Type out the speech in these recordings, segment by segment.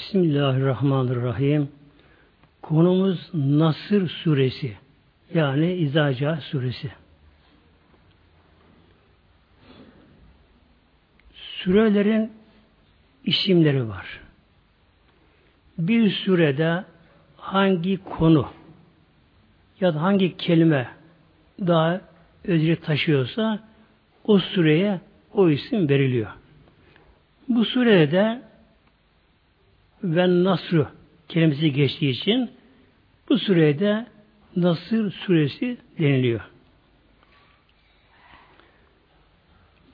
Bismillahirrahmanirrahim. Konumuz Nasır suresi. Yani İzaca suresi. Sürelerin isimleri var. Bir sürede hangi konu ya da hangi kelime daha özri taşıyorsa o sureye o isim veriliyor. Bu surede ve Nasru kelimesi geçtiği için bu surede Nasır suresi deniliyor.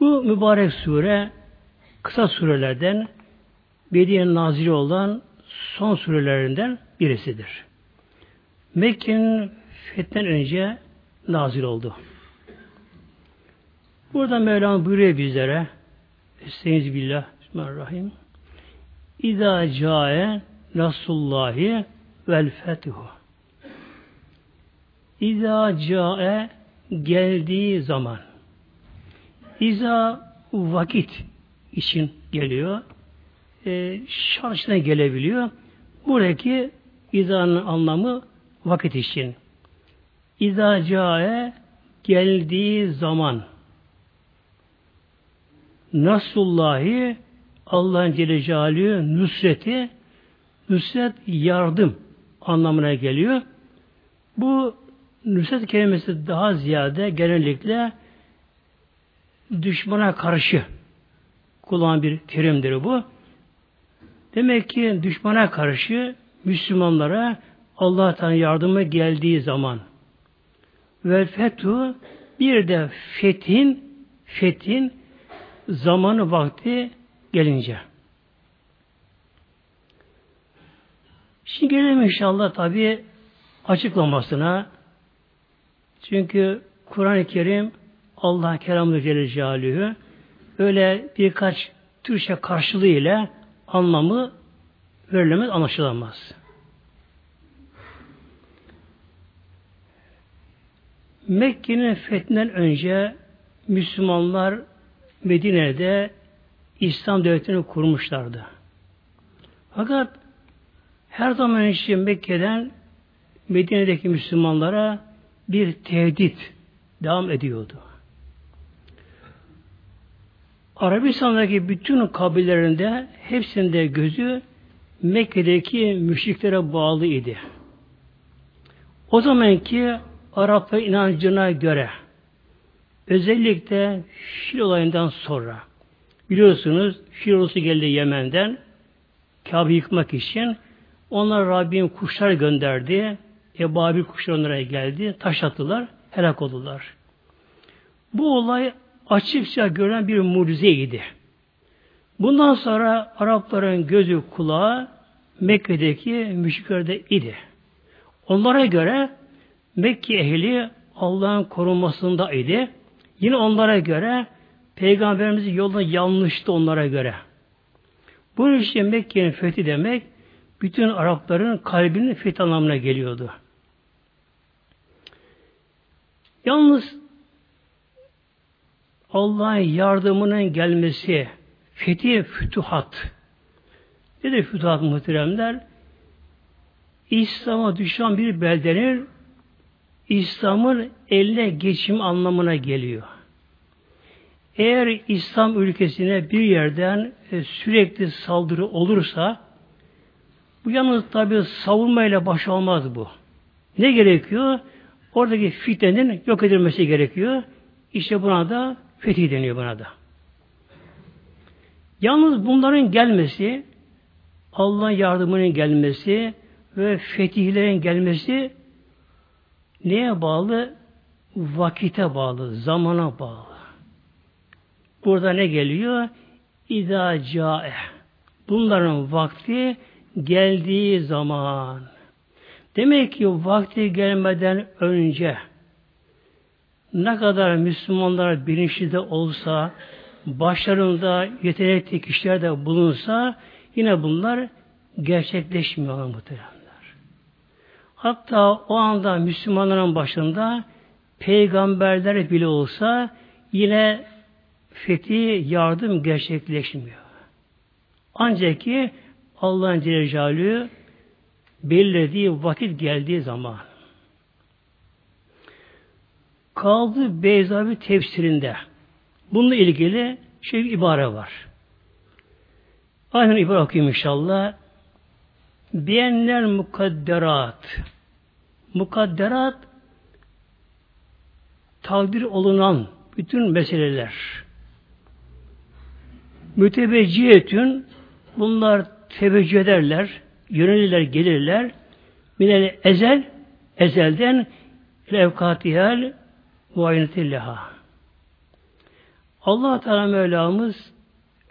Bu mübarek sure kısa surelerden Medine'nin nazili olan son surelerinden birisidir. Mekke'nin fethinden önce nazil oldu. Burada Mevlam buyuruyor bizlere Estaiz billah Bismillahirrahmanirrahim İzâ câe Nasullahi vel fethu İzâ câe geldiği zaman İza vakit için geliyor. E, şartına gelebiliyor. Buradaki izanın anlamı vakit için. İza cae geldiği zaman Nasullahi Allah'ın Celle Celaluhu nusreti nusret yardım anlamına geliyor. Bu nusret kelimesi daha ziyade genellikle düşmana karşı kullanılan bir terimdir bu. Demek ki düşmana karşı Müslümanlara Allah Teala yardımı geldiği zaman ve fethu bir de fethin fethin zamanı vakti gelince. Şimdi gelelim inşallah tabi açıklamasına. Çünkü Kur'an-ı Kerim Allah kelamı Celle Celaluhu öyle birkaç Türkçe karşılığı ile anlamı verilemez, anlaşılamaz. Mekke'nin fethinden önce Müslümanlar Medine'de İslam devletini kurmuşlardı. Fakat her zaman için Mekke'den Medine'deki Müslümanlara bir tehdit devam ediyordu. Arabistan'daki bütün kabilelerinde hepsinde gözü Mekke'deki müşriklere bağlı idi. O zamanki Araplar inancına göre özellikle Fil olayından sonra biliyorsunuz Fil geldi Yemen'den Kabe yıkmak için onlar Rabbim kuşlar gönderdi. Ebabil kuşlar onlara geldi. Taş attılar. Helak oldular. Bu olay açıkça görülen bir mucizeydi. Bundan sonra Arapların gözü kulağı Mekke'deki müşriklerde idi. Onlara göre Mekke ehli Allah'ın korunmasında idi. Yine onlara göre Peygamberimizin yolda yanlıştı onlara göre. Bu işte Mekke'nin fethi demek bütün Arapların kalbinin fethi anlamına geliyordu. Yalnız Allah'ın yardımının gelmesi, fethi fütuhat. Nedir fütuhat muhteremler? İslam'a düşen bir beldenin İslam'ın eline geçim anlamına geliyor. Eğer İslam ülkesine bir yerden e, sürekli saldırı olursa bu yalnız tabi savunmayla baş olmaz bu. Ne gerekiyor? Oradaki fitnenin yok edilmesi gerekiyor. İşte buna da Fetih deniyor buna da. Yalnız bunların gelmesi, Allah'ın yardımının gelmesi ve fetihlerin gelmesi neye bağlı? Vakite bağlı, zamana bağlı. Burada ne geliyor? İza cae. Bunların vakti geldiği zaman. Demek ki vakti gelmeden önce ne kadar Müslümanlar bilinçli de olsa, başlarında yetenekli kişiler de bulunsa, yine bunlar gerçekleşmiyorlar muhteremler. Hatta o anda Müslümanların başında peygamberler bile olsa yine fethi yardım gerçekleşmiyor. Ancak ki Allah'ın Celle belirlediği vakit geldiği zaman kaldı Beyzavi tefsirinde bununla ilgili şey ibare var. Aynen ibare okuyayım inşallah. Biyenler mukadderat. Mukadderat takdir olunan bütün meseleler. Mütevecciyetün bunlar teveccüh ederler, yönelirler, gelirler. Minel ezel, ezelden levkatihal muayenetillah. Allah Teala Mevlamız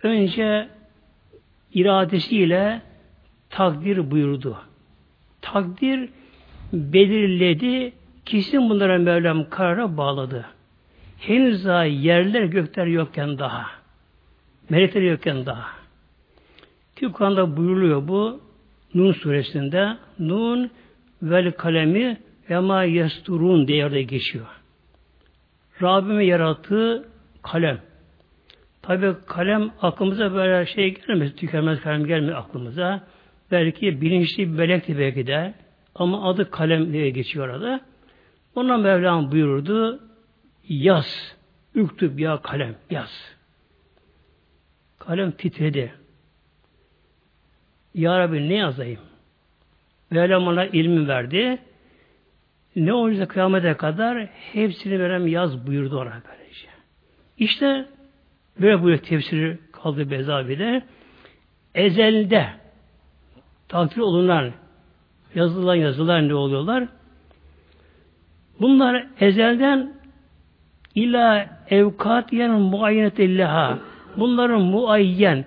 önce iradesiyle takdir buyurdu. Takdir belirledi, kesin bunlara Mevlam karara bağladı. Henüz daha yerler gökler yokken daha. Melekler yokken daha. Ki Kur'an'da buyuruluyor bu Nun suresinde Nun vel kalemi ve ma yesturun diye yerde geçiyor. Rabbime yarattığı kalem. Tabi kalem aklımıza böyle şey gelmez, tükenmez kalem gelmiyor aklımıza. Belki bilinçli bir melekti belki de. Ama adı kalem diye geçiyor orada. Ona Mevlam buyurdu, yaz, üktüb ya kalem, yaz. Kalem titredi. Ya Rabbi ne yazayım? Mevlam ona ilmi verdi. Ne olacak kıyamete kadar hepsini verem yaz buyurdu ona böylece. İşte böyle buyuruyor tefsiri kaldı Bezavi'de. Ezelde takdir olunan yazılan yazılar ne oluyorlar? Bunlar ezelden ila evkatiyen muayyenetillaha bunların muayyen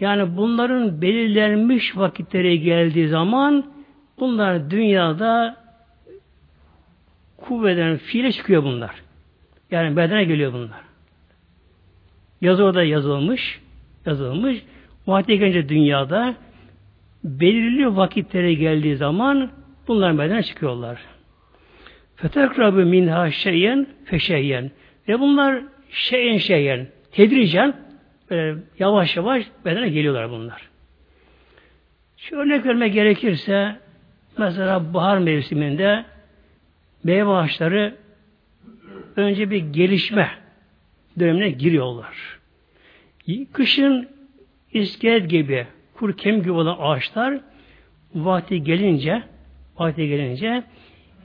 yani bunların belirlenmiş vakitleri geldiği zaman bunlar dünyada kuvveden fiile çıkıyor bunlar. Yani bedene geliyor bunlar. Yazı orada yazılmış, yazılmış. Vakti gelince dünyada belirli vakitleri geldiği zaman bunlar bedene çıkıyorlar. Fetekrabı minha şeyyen feşeyyen. Ve bunlar şeyen şeyen, tedricen böyle yavaş yavaş bedene geliyorlar bunlar. Şu örnek vermek gerekirse mesela bahar mevsiminde meyve ağaçları önce bir gelişme dönemine giriyorlar. Kışın iskelet gibi, kur kem gibi olan ağaçlar vakti gelince vakti gelince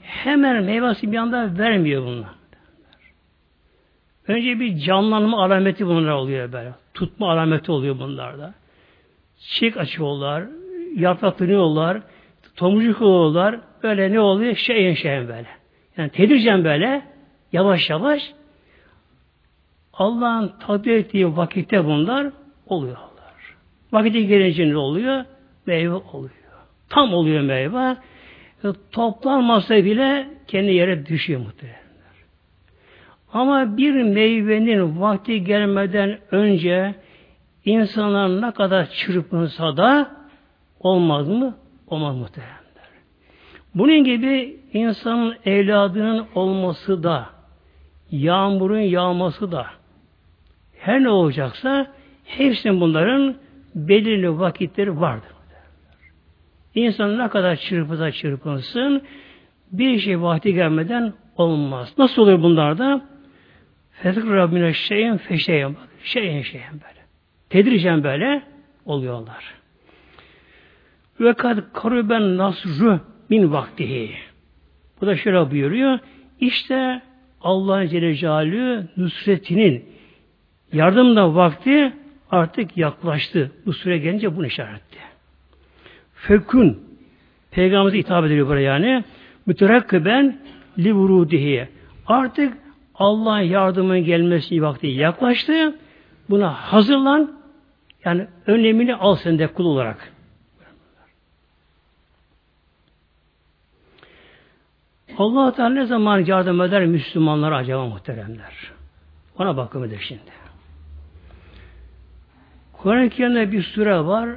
hemen meyvesi bir anda vermiyor bunlar. Önce bir canlanma alameti bunlar oluyor böyle. Tutma alameti oluyor bunlarda. Çiçek açıyorlar, yapraklanıyorlar, tomurcuk oluyorlar. Böyle ne oluyor? Şeyen şeyen böyle. Yani tedircen böyle yavaş yavaş Allah'ın takdir ettiği vakitte bunlar oluyorlar. Vakiti gelince ne oluyor? Meyve oluyor. Tam oluyor meyve. E, toplanmasa bile kendi yere düşüyor muhtemelen. Ama bir meyvenin vakti gelmeden önce insanlar ne kadar çırpınsa da olmaz mı? Olmaz muhtemelen. Bunun gibi insanın evladının olması da, yağmurun yağması da, her ne olacaksa hepsinin bunların belirli vakitleri vardır. İnsan ne kadar çırpıza çırpınsın bir şey vakti gelmeden olmaz. Nasıl oluyor bunlarda? Fetrik Rabbine şeyin feşeyen şeyin şeyin böyle. Tedricen böyle oluyorlar. Ve kad karuben nasru min vaktihi. Bu da şöyle buyuruyor. İşte Allah'ın Celle Celaluhu nusretinin yardımda vakti artık yaklaştı. Bu süre gelince bunu işaretti. Fekün Peygamberimize hitap ediliyor buraya yani. Müterakkiben li vurudihi. Artık Allah'ın yardımının gelmesi vakti yaklaştı. Buna hazırlan. Yani önemini al sen de kul olarak. Allah Teala ne zaman yardım eder Müslümanlara acaba muhteremler? Ona bakın bir şimdi. Kur'an-ı Kerim'de bir sure var.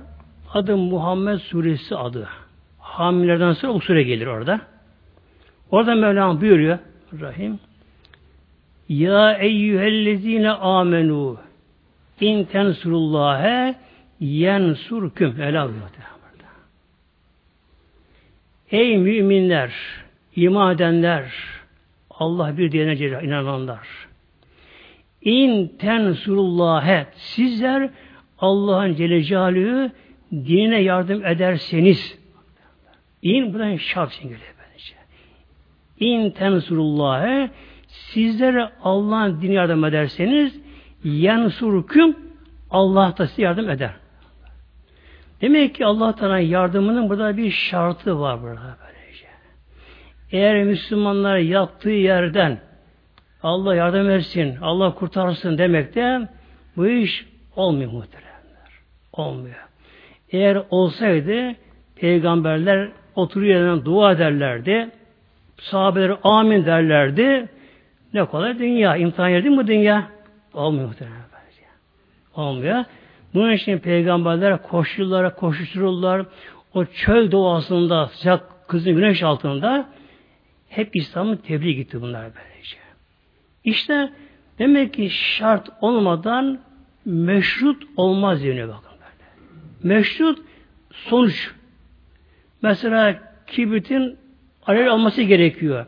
Adı Muhammed Suresi adı. Hamilerden sonra bu sure gelir orada. Orada Mevlam buyuruyor Rahim Ya eyyühellezine amenu in tensurullâhe yensurküm. Buyuruyor. Ey müminler, iman edenler, Allah bir diyene inananlar. İn tensurullâhe sizler Allah'ın Celle Celaluhu dinine yardım ederseniz İn buradan şart geliyor böylece. İn tensurullâhe sizlere Allah'ın dinine yardım ederseniz yansurküm Allah da size yardım eder. Demek ki Allah Teala yardımının burada bir şartı var burada böylece. Eğer Müslümanlar yattığı yerden Allah yardım etsin, Allah kurtarsın demekte bu iş olmuyor muhteremler. Olmuyor. Eğer olsaydı peygamberler oturuyor dua ederlerdi. Sahabeler amin derlerdi. Ne kolay dünya. İmtihan yeri mi dünya? Olmuyor muhtemelen. Olmuyor. Bunun için peygamberler koşuyorlar, koşuştururlar. O çöl doğasında, sıcak kızın güneş altında hep İslam'ı tebliğ gitti bunlar böylece. İşte demek ki şart olmadan meşrut olmaz deniyor bakın böyle. Meşrut sonuç. Mesela kibritin alev alması gerekiyor.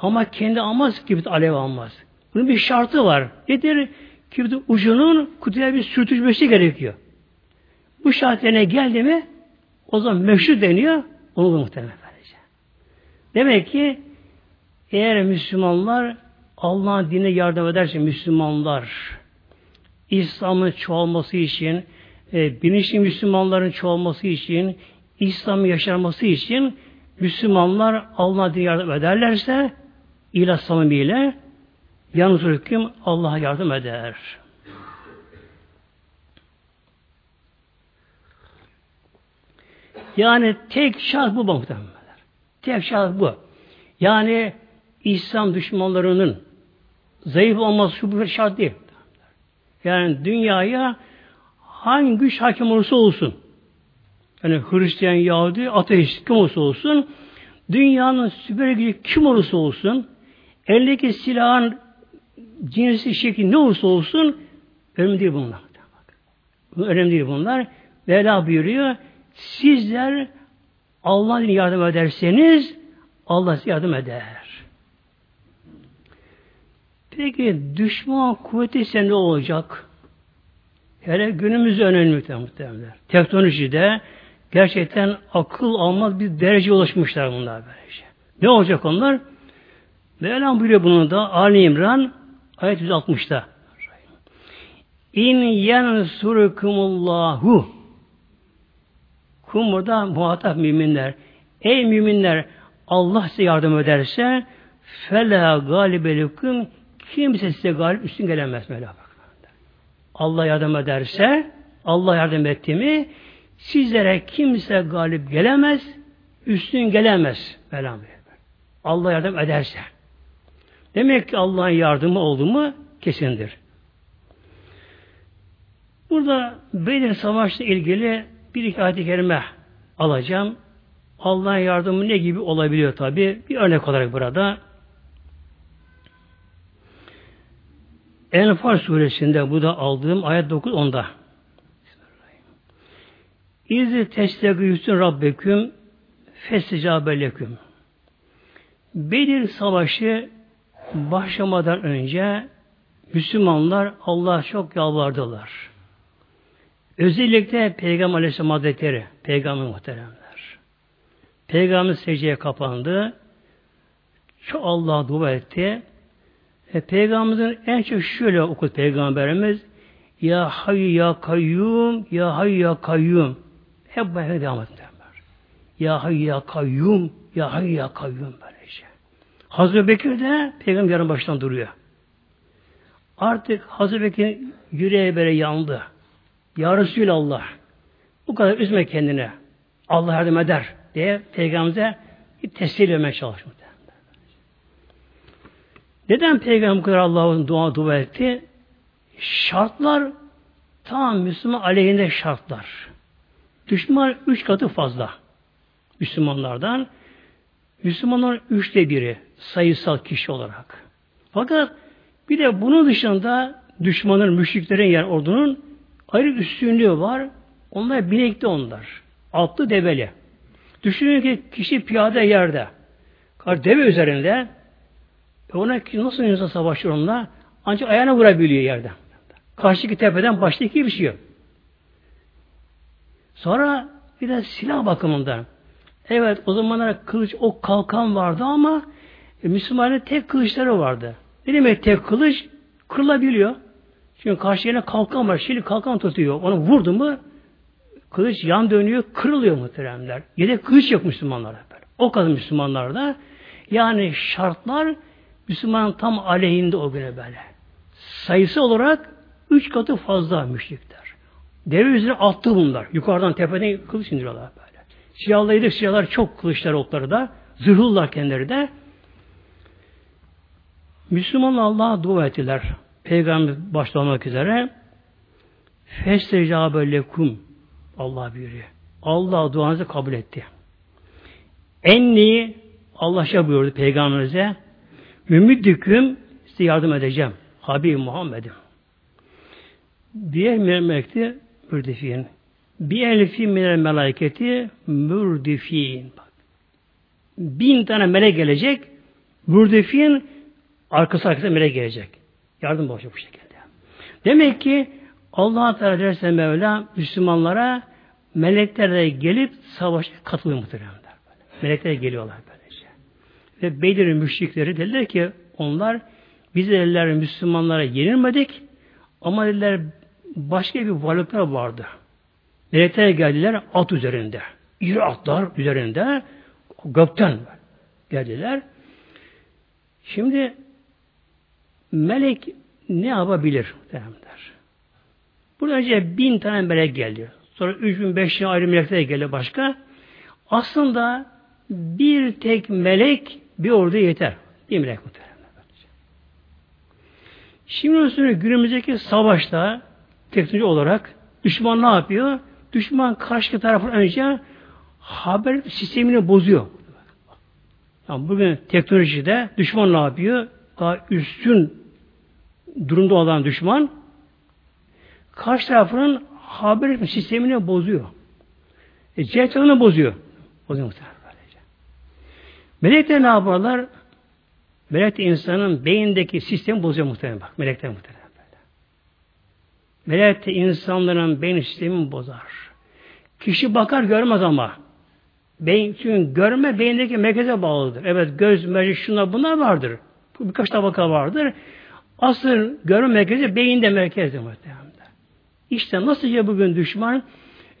Ama kendi almaz kibrit alev almaz. Bunun bir şartı var. Nedir? Kibritin ucunun kutuya bir sürtüşmesi gerekiyor. Bu şart yerine geldi mi o zaman meşru deniyor. Onu da muhtemelen böylece. Demek ki eğer Müslümanlar Allah'ın dinine yardım ederse Müslümanlar İslam'ın çoğalması için e, bilinçli Müslümanların çoğalması için İslam'ın yaşanması için Müslümanlar Allah'a din yardım ederlerse ilah samimiyle yalnız hüküm Allah'a yardım eder. Yani tek şart bu muhtemelen. Tek şart bu. Yani İslam düşmanlarının zayıf olması şu bir şart değil. Yani dünyaya hangi güç hakim olursa olsun yani Hristiyan, Yahudi, ateist kim olursa olsun dünyanın süper gücü kim olursa olsun eldeki silahın cinsi şekli ne olursa olsun önemli değil bunlar. Önemli değil bunlar. Mevla buyuruyor sizler Allah'ın yardım ederseniz Allah size yardım eder. Peki düşman kuvveti ise ne olacak? Hele günümüzde önemli muhtemelen. Teknolojide gerçekten akıl almaz bir derece ulaşmışlar bunlar böylece. Ne olacak onlar? Mevlam buyuruyor bunu da Ali İmran ayet 160'ta. İn yensurukumullahu Kum burada muhatap müminler. Ey müminler Allah size yardım ederse fela galibelikum kimse size galip üstün gelemez Mevla bak. Allah yardım ederse Allah yardım etti mi sizlere kimse galip gelemez üstün gelemez Mevla Allah yardım ederse. Demek ki Allah'ın yardımı oldu mu kesindir. Burada Bedir Savaşı'na ilgili bir iki ayet-i kerime alacağım. Allah'ın yardımı ne gibi olabiliyor tabi. Bir örnek olarak burada. Enfal suresinde bu da aldığım ayet 9 onda. İzi testegüsün Rabbeküm festicabeleküm. Bedir Savaşı başlamadan önce Müslümanlar Allah'a çok yalvardılar. Özellikle Peygamber Aleyhisselam Hazretleri, Peygamber muhteremler. Peygamber secdeye kapandı. Çok Allah'a dua etti. E, Peygamberimizin en çok şöyle okudu Peygamberimiz Ya hayy ya kayyum Ya hayy ya kayyum Hep bu devam etti. Ya hayy ya kayyum Ya hayy ya kayyum böylece. Hazreti Bekir de Peygamber yarın baştan duruyor. Artık Hazreti Bekir yüreği böyle yandı. Ya Resulallah bu kadar üzme kendine. Allah yardım eder diye Peygamber'e bir teslim vermeye çalışmış. Neden Peygamber bu kadar Allah'ın dua dua etti? Şartlar tam Müslüman aleyhinde şartlar. Düşman üç katı fazla. Müslümanlardan. Müslümanlar üçte biri sayısal kişi olarak. Fakat bir de bunun dışında düşmanın, müşriklerin yer ordunun ayrı üstünlüğü var. Onlar binekli onlar. Atlı debeli. Düşünün ki kişi piyade yerde. Deve üzerinde. E ona nasıl insan savaşır onunla? Ancak ayağına vurabiliyor yerden. Karşıki tepeden başta bir şey yok. Sonra bir de silah bakımından. Evet o zamanlar kılıç, o kalkan vardı ama e, Müslümanların tek kılıçları vardı. Ne demek tek kılıç? Kırılabiliyor. Çünkü karşı yerine kalkan var. Şimdi kalkan tutuyor. Onu vurdu mu kılıç yan dönüyor, kırılıyor muhteremler. Yedek kılıç yok Müslümanlarda. Böyle. O kadar Müslümanlarda. Yani şartlar Müslüman tam aleyhinde o güne böyle. Sayısı olarak üç katı fazla müşrikler. Deve üzerine attı bunlar. Yukarıdan tepeden kılıç indiriyorlar böyle. Siyahlaydı siyahlar çok kılıçlar okları da. Zırhlılar kendileri de. Müslüman Allah'a dua ettiler. Peygamber başta olmak üzere. Festecâbe lekum Allah buyuruyor. Allah duanızı kabul etti. Enni Allah şey buyurdu peygamberimize Mümiddüküm size yardım edeceğim. Habib Muhammed'im. Diğer melekti mürdifin. Bir elfi minel meleketi mürdifin. Bin tane melek gelecek. Mürdifin arkası arkasına melek gelecek. Yardım olacak bu şekilde. Demek ki Allah Teala derse Mevla Müslümanlara melekler de gelip savaşa katılıyor muhtemelen. Melekler geliyorlar böylece. Ve Bedir'in müşrikleri dediler ki onlar biz dediler Müslümanlara yenilmedik ama dediler başka bir varlıklar vardı. Melekler geldiler at üzerinde. İri atlar üzerinde gökten geldiler. Şimdi melek ne yapabilir? Derler. Burada önce bin tane melek geldi. Sonra üç bin, beş bin ayrı melekler geldi başka. Aslında bir tek melek bir orduya yeter. Bir melek muhtemelen. Şimdi sonra günümüzdeki savaşta teknoloji olarak düşman ne yapıyor? Düşman karşı tarafın önce haber sistemini bozuyor. Yani bugün teknolojide düşman ne yapıyor? Daha üstün durumda olan düşman karşı tarafının haber sistemini bozuyor. E, cihazını bozuyor. Bozuyor muhtemelen. Melekler ne yaparlar? Melek de insanın beyindeki sistemi bozuyor muhtemelen bak. Melekler muhtemelen böyle. Melek de insanların beyin sistemini bozar. Kişi bakar görmez ama. Beyin, çünkü görme beyindeki merkeze bağlıdır. Evet göz, mercek, şunlar bunlar vardır. Birkaç tabaka vardır. Asıl görme merkezi beyinde merkezdir muhtemelen. İşte nasıl ya bugün düşman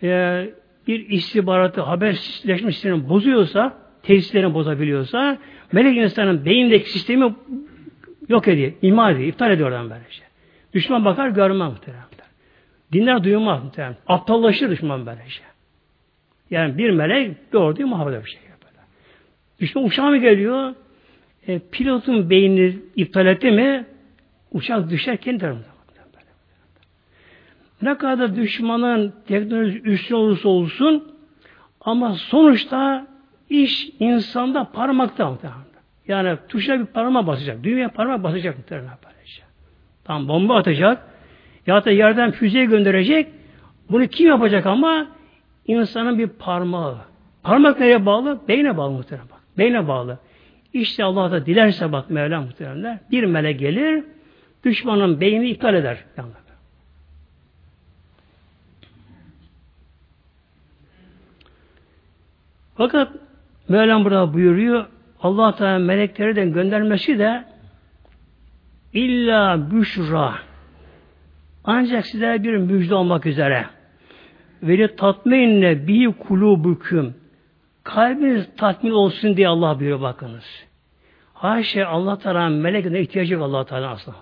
e, bir istihbaratı, haberleşme sistemini bozuyorsa, tesislerini bozabiliyorsa, melek insanın beyindeki sistemi yok ediyor, imha ediyor, iptal ediyor oradan böyle şey. Düşman bakar görmez muhtemelen. Dinler duyulmaz muhtemelen. Aptallaşır düşman böyle şey. Yani bir melek bir orduyu muhafaza bir şey yapıyor. Düşman uçağa mı geliyor? E, pilotun beynini iptal etti mi uçak düşer kendi. Ne kadar düşmanın teknoloji üstün olursa olsun ama sonuçta iş insanda parmakta. Yani tuşa bir parmak basacak. Düğmeye parmak basacak muhtemelen. Tam bomba atacak. Ya da yerden füze gönderecek. Bunu kim yapacak ama? insanın bir parmağı. Parmak nereye bağlı? Beyne bağlı muhtemelen. Beyne bağlı. İşte Allah da dilerse bak Mevlam muhtemelen. Bir melek gelir, düşmanın beyni iptal eder. Fakat Mevlam burada buyuruyor Allah Teala melekleri de göndermesi de illa büşra ancak size bir müjde olmak üzere ve tatminle bi kulubüküm kalbiniz tatmin olsun diye Allah buyuruyor bakınız. Haşa Allah Teala melekine ihtiyacı yok Allah Teala aslında.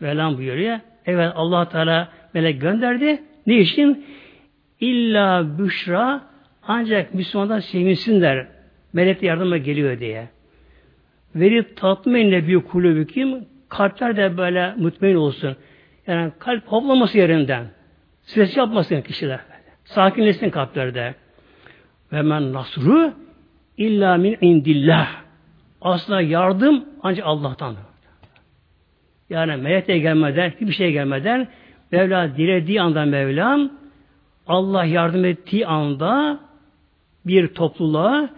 Mevlam buyuruyor. Evet Allah Teala melek gönderdi. Ne için? İlla büşra ancak Müslümanlar sevinsinler. Melek yardıma geliyor diye. Verip tatminle bir kulübü kim? Kalpler de böyle mutmain olsun. Yani kalp hoplaması yerinden. Stres yapmasın kişiler. Sakinleşsin kalplerde. Ve men nasru illa min indillah. Aslında yardım ancak Allah'tan. Yani melek de gelmeden, hiçbir şey gelmeden Mevla dilediği anda Mevlam Allah yardım ettiği anda bir topluluğa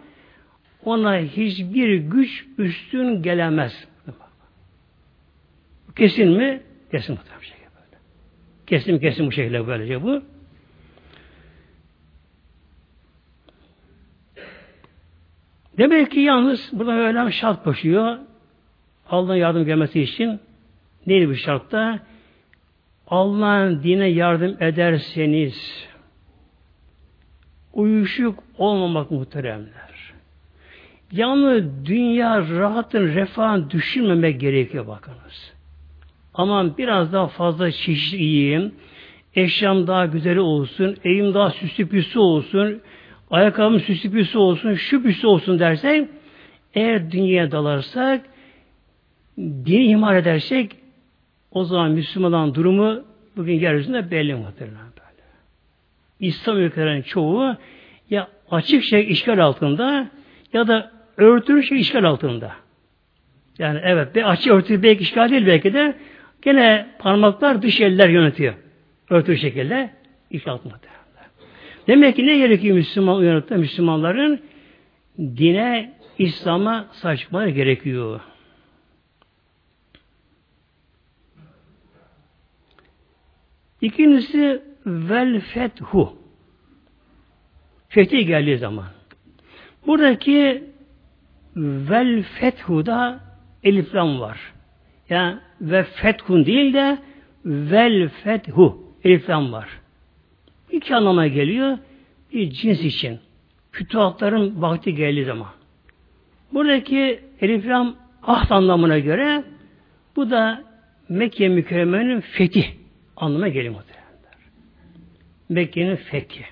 ona hiçbir güç üstün gelemez. Kesin mi? Kesin bir şekilde böyle. Kesin kesin bu şekilde böylece bu. Demek ki yalnız burada Mevlam şart koşuyor. Allah'ın yardım gelmesi için neydi bu şartta? Allah'ın dine yardım ederseniz uyuşuk olmamak muhteremler. Yalnız dünya rahatın, refahın düşünmemek gerekiyor bakınız. Aman biraz daha fazla çeşit yiyeyim, eşyam daha güzel olsun, evim daha süslü püslü olsun, ayakkabım süslü püslü olsun, şu püslü olsun dersek, eğer dünyaya dalarsak, dini ihmal edersek, o zaman Müslümanların durumu bugün yeryüzünde belli muhtemelen böyle. İslam ülkelerinin çoğu ya açık şey işgal altında ya da örtülü şey işgal altında. Yani evet bir açık örtülü belki işgal değil belki de gene parmaklar dış eller yönetiyor. Örtülü şekilde işgal altında. Demek ki ne gerekiyor Müslüman uyanıkta Müslümanların dine, İslam'a sahip gerekiyor. İkincisi vel fethu. Fethi geldiği zaman. Buradaki vel fethu'da eliflam var. Yani ve fethun değil de vel fethu eliflam var. İki anlama geliyor. Bir cins için. Fütuhatların vakti geldiği zaman. Buradaki eliflam ahd anlamına göre bu da Mekke mükerremenin fetih anlamına geliyor muhtemelen. Mekke'nin fethi.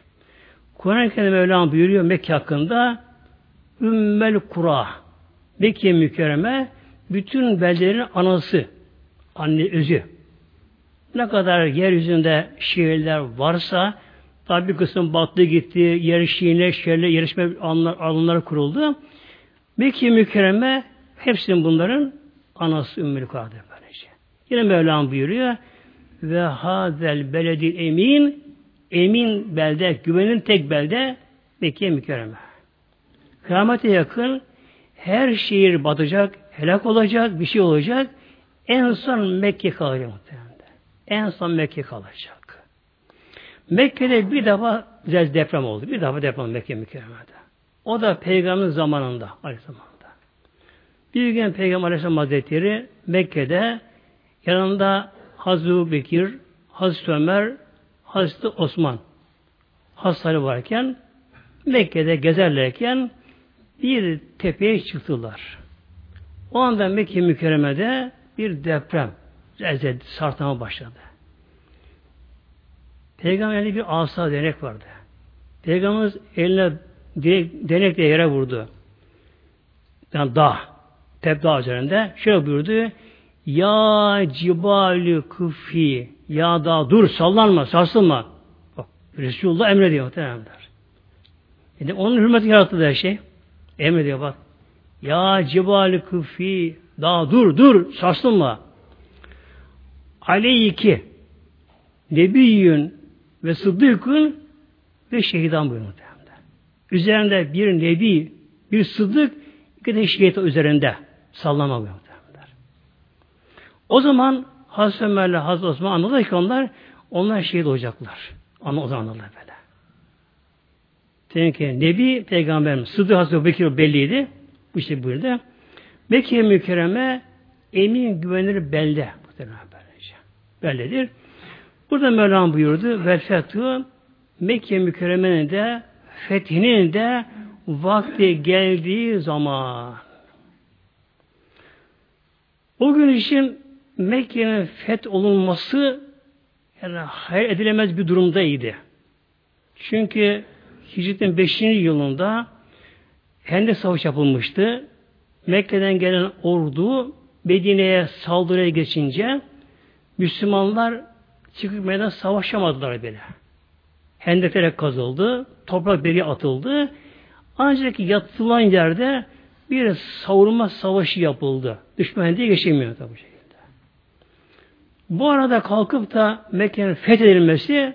Kur'an-ı Kerim Mevlam buyuruyor Mekke hakkında Ümmel Kura Mekke mükerreme bütün beldelerin anası anne özü. Ne kadar yeryüzünde şehirler varsa tabi bir kısım battı gitti, yarışine, şehirler, yarışma alanları kuruldu. Mekke mükerreme hepsinin bunların anası Ümmül Kura'dır böylece. Yine Mevlam buyuruyor ve hazel beledil emin emin belde, güvenin tek belde Mekke mükerreme. Kıyamete yakın her şehir batacak, helak olacak, bir şey olacak. En son Mekke kalacak muhtemelen. En son Mekke kalacak. Mekke'de bir defa deprem oldu. Bir defa deprem Mekke mükerremede. O da peygamberin zamanında. Aleyhisselam'da. Bir gün Peygamber Aleyhisselam Hazretleri Mekke'de yanında Hazreti Bekir, Hazreti Ömer, Hazreti Osman hastaları varken Mekke'de gezerlerken bir tepeye çıktılar. O anda Mekke mükerremede bir deprem zelzele sartama başladı. Peygamber'de bir asa denek vardı. Peygamberimiz eline denekle yere vurdu. Yani dağ, tep dağ üzerinde şöyle buyurdu. Ya cibali kufi ya da dur sallanma sarsılma. Bak Resulullah emrediyor muhtemelenler. Yani onun hürmeti yarattığı her şey. Emrediyor bak. Ya cibali kufi daha dur dur sarsılma. Aleyki nebiyyün ve sıddıkın ve şehidan buyuruyor. Üzerinde bir nebi, bir sıddık, iki de şehit üzerinde sallama buyuruyor. O zaman Hazreti Ömer'le Hazreti Osman anladı onlar onlar şehit olacaklar. Ama o zaman anladılar böyle. Demek ki Nebi Peygamberimiz Sıddık Hazreti Bekir belliydi. Bu işte buyurdu. Mekke mükerreme emin güvenilir belde. Böylece. Belledir. Burada Mevlam buyurdu. Vel fethu Mekke mükerremenin de fethinin de vakti geldiği zaman. O gün için Mekke'nin feth olunması yani hayal edilemez bir durumdaydı. Çünkü Hicret'in 5. yılında Hendek Savaşı yapılmıştı. Mekke'den gelen ordu Medine'ye saldırıya geçince Müslümanlar çıkıp meydan savaşamadılar bile. Hendeklere kazıldı, toprak beri atıldı. Ancak yatılan yerde bir savunma savaşı yapıldı. Düşman diye geçemiyor tabi şekilde. Bu arada kalkıp da Mekke'nin fethedilmesi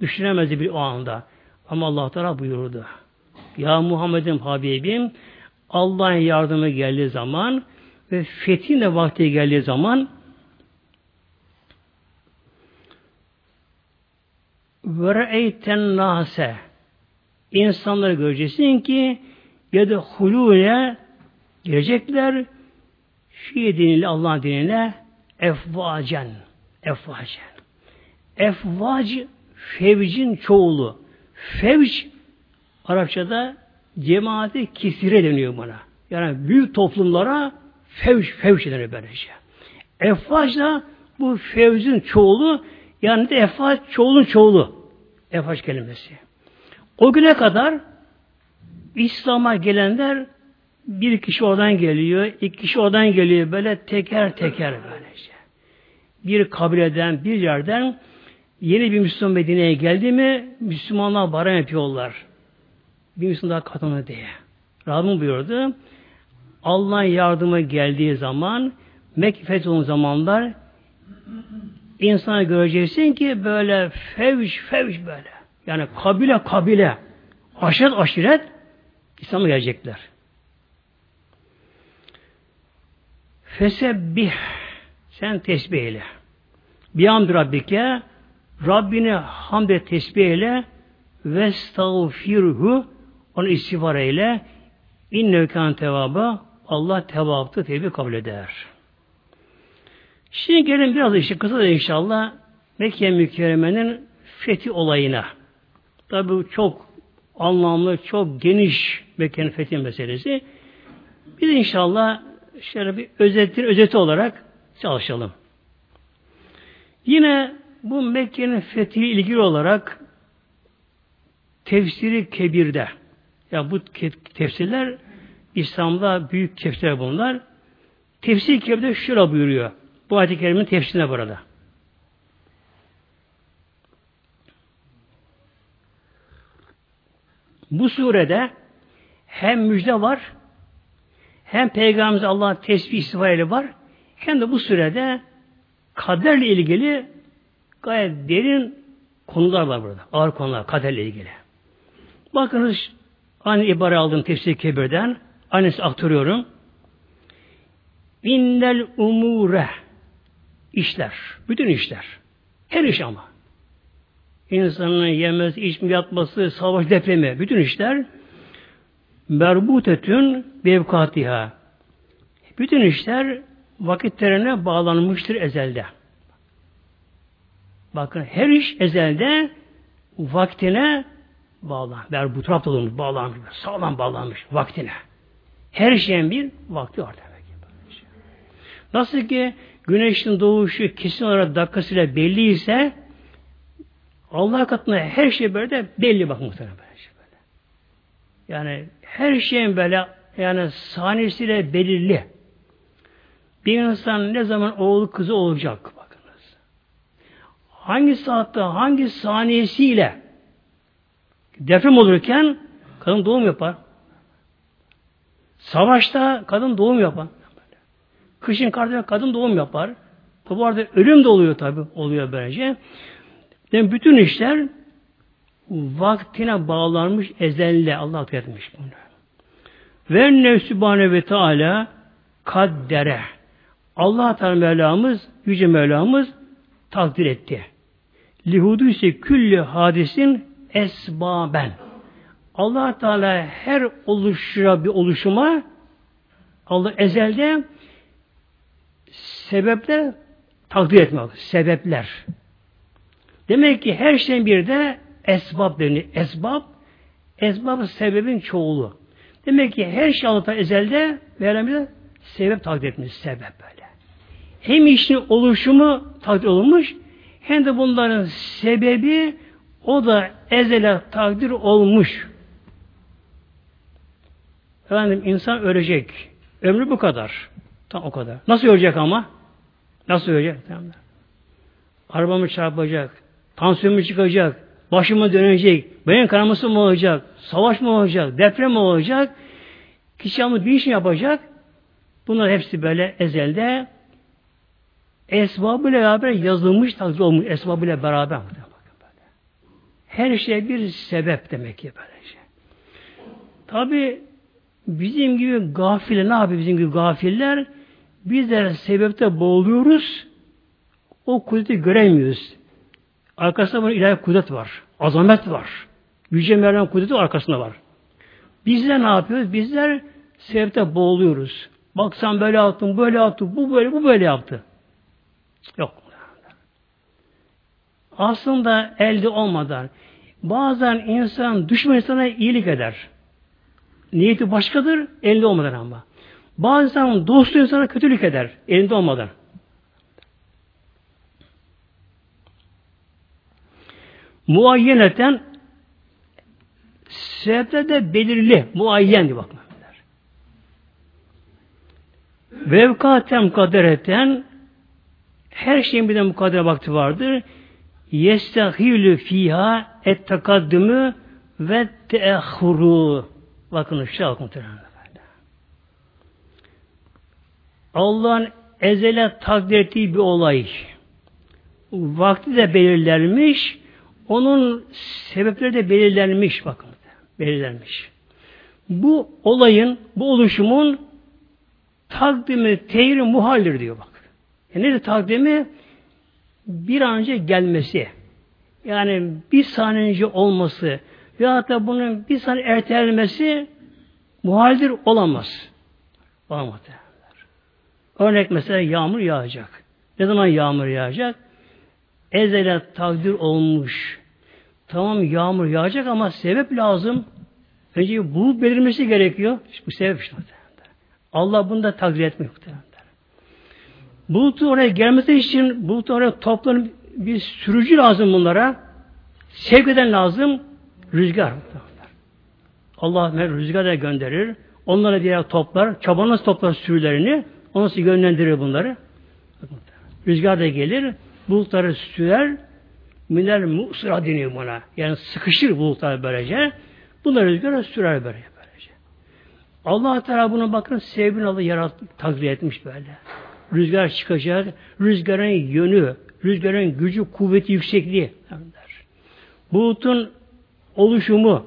düşünemezdi bir o anda. Ama Allah Teala buyurdu. Ya Muhammed'im Habibim Allah'ın yardımı geldiği zaman ve fethin de vakti geldiği zaman re'eyten nase insanları göreceksin ki ya da hulule gelecekler fi dinine Allah'ın dinine efvacen efvacen efvac fevcin çoğulu fevc Arapçada cemaati kisire deniyor buna. Yani büyük toplumlara fevç, fevç denir böylece. Effaç da bu fevzin çoğulu yani de effaç çoğulun çoğulu. Effaç kelimesi. O güne kadar İslam'a gelenler bir kişi oradan geliyor, iki kişi oradan geliyor böyle teker teker böylece. Bir kabileden, bir yerden yeni bir Müslüman Medine'ye geldi mi Müslümanlar baran yapıyorlar. Bir Müslüman daha katına diye. Rabbim buyurdu. Allah'ın yardımı geldiği zaman Mekke fetholun zamanlar insana göreceksin ki böyle fevş fevş böyle. Yani kabile kabile aşiret aşiret İslam'a gelecekler. Fesebbih sen tesbih eyle. Bir hamd Rabbike Rabbini hamd et tesbih eyle ve stağfirhu onu istiğfar eyle inne kan tevaba Allah tevabı tevbi kabul eder. Şimdi gelin biraz işte kısa da inşallah Mekke mükerremenin fethi olayına. Tabi çok anlamlı, çok geniş Mekke'nin fethi meselesi. Biz inşallah şöyle bir özetin özeti olarak çalışalım. Yine bu Mekke'nin fethi ilgili olarak tefsiri kebirde ya bu tefsirler İslam'da büyük tefsirler bunlar. Tefsir kebirde şura buyuruyor. Bu ayet-i kerimin tefsirine burada. Bu surede hem müjde var, hem Peygamberimiz Allah'ın tesbih istifayeli var, hem de bu surede kaderle ilgili gayet derin konular var burada. Ağır konular kaderle ilgili. Bakınız aynı ibare aldım tefsir kebirden. Aynısı aktarıyorum. İnnel umure işler. Bütün işler. Her iş ama. İnsanın yemez, içme, yatması, savaş, depremi, bütün işler merbutetün bevkatiha. Bütün işler vakitlerine bağlanmıştır ezelde. Bakın her iş ezelde vaktine bağlan. Merbut rapt olmuş, bağlanmış, sağlam bağlanmış vaktine. Her şeyin bir vakti var demek. Nasıl ki güneşin doğuşu kesin olarak dakikasıyla belli ise Allah katında her şey böyle belli bak muhtemelen. Şey böyle. Yani her şeyin böyle yani saniyesiyle belirli. Bir insan ne zaman oğlu kızı olacak bakınız. Hangi saatte hangi saniyesiyle deprem olurken kadın doğum yapar. Savaşta kadın doğum yapar. Kışın karda kadın doğum yapar. Bu arada ölüm de oluyor tabi. Oluyor böylece. Yani bütün işler vaktine bağlanmış ezelle Allah etmiş bunu. Ve nefsübhane ve teala kaddere. Allah Teala Mevlamız, Yüce Mevlamız takdir etti. Lihudu ise külli hadisin esbaben. Allah Teala her oluşura bir oluşuma Allah ezelde sebepler takdir etmek. Sebepler. Demek ki her şeyin bir de esbab deniyor. Esbab, esbab sebebin çoğulu. Demek ki her şey Allah'ta ezelde Mevlam'da sebep takdir etmiş. Sebep böyle. Hem işin oluşumu takdir olmuş hem de bunların sebebi o da ezele takdir olmuş. Efendim insan ölecek. Ömrü bu kadar. Tam o kadar. Nasıl ölecek ama? Nasıl ölecek? Tamam. Arabamı çarpacak. Tansiyonum çıkacak. Başıma dönecek. Beyin kanaması mı olacak? Savaş mı olacak? Deprem mi olacak? Kişi ama bir iş yapacak? Bunlar hepsi böyle ezelde esbabıyla beraber yazılmış takdir olmuş esbabıyla beraber. Her şey bir sebep demek ki böylece. Tabi bizim gibi gafiller ne yapıyor bizim gibi gafiller? Bizler sebepte boğuluyoruz. O kudreti göremiyoruz. Arkasında bir ilahi kudret var. Azamet var. Yüce Mevlam kudreti arkasında var. Bizler ne yapıyoruz? Bizler sebepte boğuluyoruz. Bak sen böyle yaptın, böyle yaptın, bu böyle, bu böyle yaptı. Yok. Aslında elde olmadan bazen insan düşman insana iyilik eder. Niyeti başkadır, elde olmadan ama. Bazen dostu insana kötülük eder, elinde olmadan. Muayyeneten sebepler de belirli, muayyendi bakma. Vevkaten kadereten her şeyin bir de mukadere vakti vardır. Yestahilü fiha et takaddümü ve teahhuru. Bakın şu bakın Allah'ın ezele takdir ettiği bir olay. Vakti de belirlenmiş, onun sebepleri de belirlenmiş bakın. Belirlenmiş. Bu olayın, bu oluşumun takdimi teyri muhaldir diyor bak. Yani nedir takdimi? Bir an önce gelmesi. Yani bir saniye önce olması ve hatta bunun bir saniye ertelenmesi muhaldir olamaz. Olamaz. Örnek mesela yağmur yağacak. Ne zaman yağmur yağacak? Ezele takdir olmuş. Tamam yağmur yağacak ama sebep lazım. Önce bu belirmesi gerekiyor. Bu sebep işte. Allah bunu da takdir etmiyor. Bulutun oraya gelmesi için bulutun oraya toplanıp bir sürücü lazım bunlara. Sevk eden lazım. Rüzgar. Allah rüzgar da gönderir. Onlara diğer toplar. Çaban nasıl toplar sürülerini. O nasıl yönlendirir bunları. Rüzgar da gelir. Bulutları sürer. Miner musra deniyor buna. Yani sıkışır bulutlar böylece. Bunları rüzgar sürer böyle. Allah Teala buna bakın sevgini Allah yarattı, takdir etmiş böyle. Rüzgar çıkacak, rüzgarın yönü, rüzgarın gücü, kuvveti, yüksekliği. Bulutun oluşumu,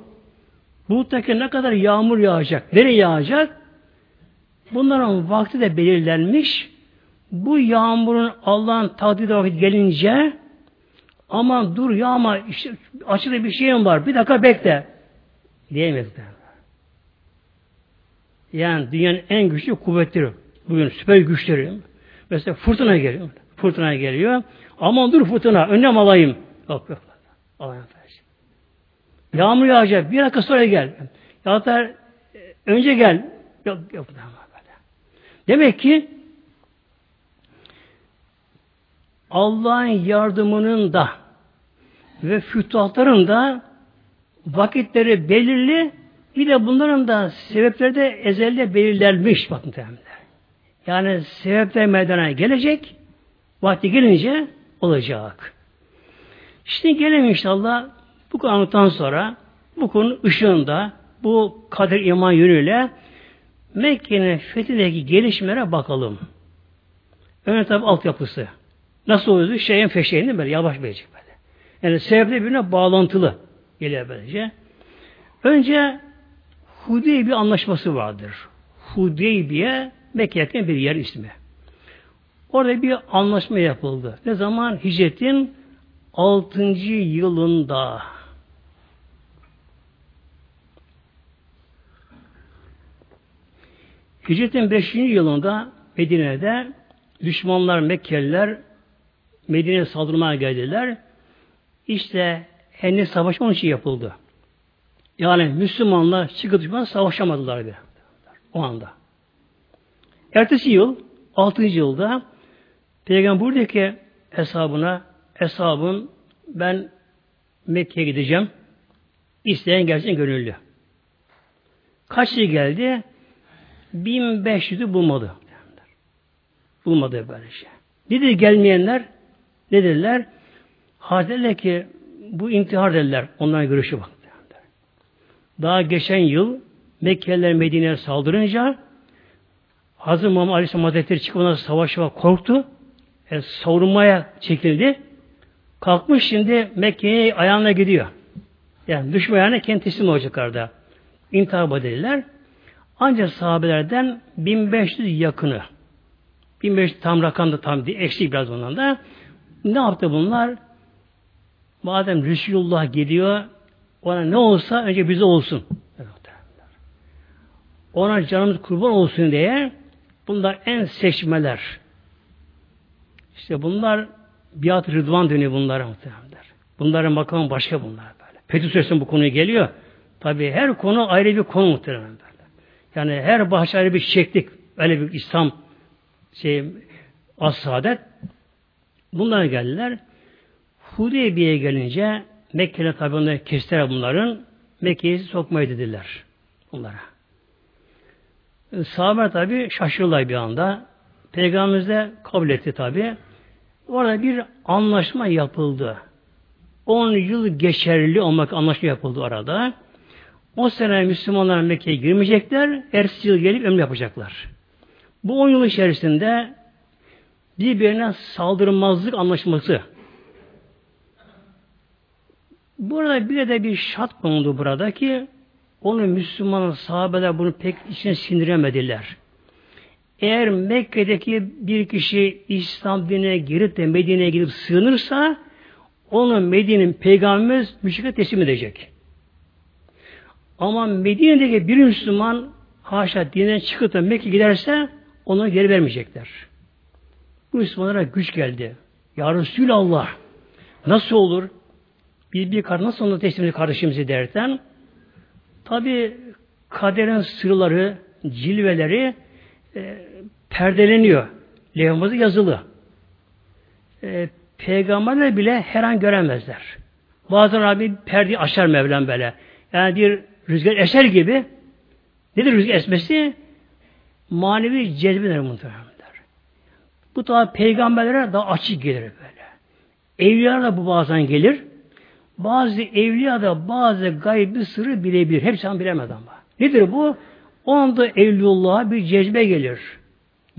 buluttaki ne kadar yağmur yağacak, nereye yağacak? Bunların vakti de belirlenmiş. Bu yağmurun Allah'ın takdiri vakit gelince aman dur yağma işte açıkta bir şeyim var bir dakika bekle diyemezler. Yani dünyanın en güçlü kuvvetleri. Bugün süper güçleri. Mesela fırtına geliyor. Fırtına geliyor. Aman dur fırtına. Önlem alayım. Yok yok. Alayım. Yağmur yağacak. Bir dakika sonra gel. Ya da e, önce gel. Yok yok. Demek ki Allah'ın yardımının da ve fütuhatların da vakitleri belirli bir de bunların da sebepleri de ezelde belirlenmiş bakın muhtemelen. Yani sebepler meydana gelecek, vakti gelince olacak. Şimdi gelelim inşallah bu konudan sonra bu konu ışığında bu kader iman yönüyle Mekke'nin fethindeki gelişmelere bakalım. Önce tabi altyapısı. Nasıl oluyor? Şeyin feşeğini böyle yavaş gelecek böyle. Yani sebepler birbirine bağlantılı geliyor böylece. Önce Hudeybiye anlaşması vardır. Hudeybiye Mekke'ye bir yer ismi. Orada bir anlaşma yapıldı. Ne zaman? Hicretin 6. yılında. Hicretin 5. yılında Medine'de düşmanlar Mekkeliler Medine'ye saldırmaya geldiler. İşte henüz savaş onun için yapıldı. Yani Müslümanlar çıkıp düşman savaşamadılar bir. O anda. Ertesi yıl, 6. yılda Peygamber buradaki hesabına hesabın ben Mekke'ye gideceğim. İsteyen gelsin gönüllü. Kaç yıl geldi? 1500'ü bulmadı. Bulmadı böyle şey. Ne dedi gelmeyenler? Ne dediler? Hazretler ki bu intihar dediler. Onların görüşü bak. Daha geçen yıl Mekkeliler Medine'ye saldırınca Hazreti Muhammed Aleyhisselam Hazretleri çıkıp ona savaşa korktu. Yani savunmaya çekildi. Kalkmış şimdi Mekke'ye ayağına gidiyor. Yani düşme ayağına kendi teslim olacak orada. intihar dediler. Ancak sahabelerden 1500 yakını 1500 tam rakam da tam değil, eksik biraz ondan da. Ne yaptı bunlar? Madem Resulullah gidiyor, ona ne olsa önce bize olsun. Ona canımız kurban olsun diye bunlar en seçmeler. İşte bunlar biat rıdvan dönüyor bunlara muhtemelenler. Bunların makamı başka bunlar böyle. Suresi'nin bu konuya geliyor. Tabi her konu ayrı bir konu muhtemelen. Yani her bahçe bir çiçeklik. Öyle bir İslam şey as saadet. Bunlara geldiler. Hudeybiye'ye gelince Mekke'ne tabi onları kestiler bunların. Mekke'yi sokmayı dediler bunlara. E, sahabe tabi şaşırdılar bir anda. Peygamberimiz de kabul etti tabi. Orada bir anlaşma yapıldı. 10 yıl geçerli olmak anlaşma yapıldı arada. O sene Müslümanlar Mekke'ye girmeyecekler. Ertesi yıl gelip ömrü yapacaklar. Bu 10 yıl içerisinde birbirine saldırmazlık anlaşması. Burada bir de bir şart konuldu burada ki onu Müslüman sahabeler bunu pek içine sindiremediler. Eğer Mekke'deki bir kişi İslam dinine girip de Medine'ye gidip sığınırsa onu Medine'nin peygamberimiz müşrike teslim edecek. Ama Medine'deki bir Müslüman haşa dinden çıkıp da Mekke giderse onu geri vermeyecekler. Bu Müslümanlara güç geldi. Ya Resulallah nasıl olur? Bir bir kar nasıl onu teslim kardeşimizi derken tabi kaderin sırları, cilveleri e, perdeleniyor. Levhamızı yazılı. E, peygamberler bile her an göremezler. Bazen Rabbi perdeyi açar Mevlam böyle. Yani bir rüzgar eser gibi nedir rüzgar esmesi? Manevi cezbeler muhtemelenler. Bu da peygamberlere daha açık gelir böyle. Evliyalar da bu bazen gelir. Bazı evliya da bazı gaybi sırrı bilebilir. Hepsi bilemez ama. Nedir bu? O anda evliyullah'a bir cezbe gelir.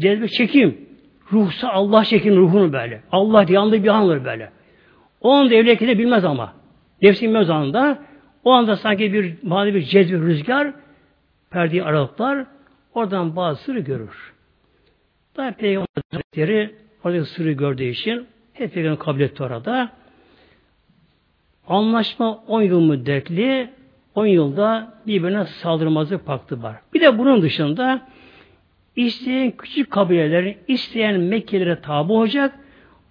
Cezbe çekim. Ruhsa Allah çekim ruhunu böyle. Allah yandığı bir andır böyle. O anda evliyakine bilmez ama. Nefsi bilmez anda. O anda sanki bir manevi bir cezbe rüzgar perdeyi aralıklar. Oradan bazı sırrı görür. Daha Peygamber Hazretleri orada sırrı gördüğü için hep Peygamber kabul etti orada. Anlaşma 10 yıl müddetli 10 yılda birbirine saldırmazı paktı var. Bir de bunun dışında isteyen küçük kabilelerin isteyen Mekkelilere tabi olacak,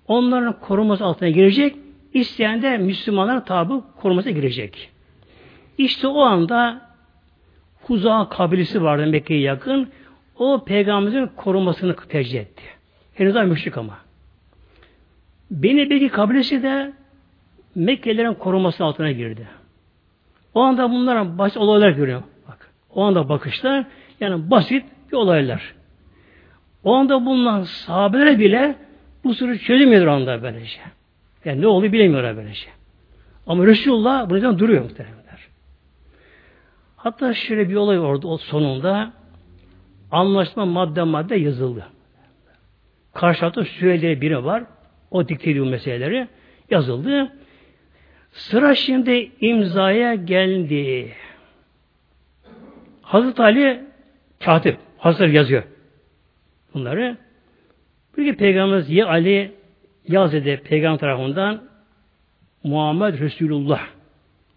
onların koruması altına girecek, isteyen de Müslümanların tabi korumasına girecek. İşte o anda Huza kabilesi vardı Mekke'ye yakın. O peygamberimizin korumasını tercih etti. Henüz daha müşrik ama. Beni Beki kabilesi de Mekkelilerin koruması altına girdi. O anda bunlara basit olaylar görüyor. Bak. O anda bakışlar yani basit bir olaylar. O anda bulunan sahabelere bile bu soru çözemiyor anda böylece. Yani ne olduğunu bilemiyorlar böylece. Ama Resulullah bu yüzden duruyor muhtemelenler. Hatta şöyle bir olay oldu o sonunda anlaşma madde madde yazıldı. Karşı Süheyl biri var. O dikte meseleleri. Yazıldı. Sıra şimdi imzaya geldi. Hazreti Ali katip. Hazır yazıyor. Bunları. Bir Peygamberimiz ya Ali yaz dedi Peygamber tarafından Muhammed Resulullah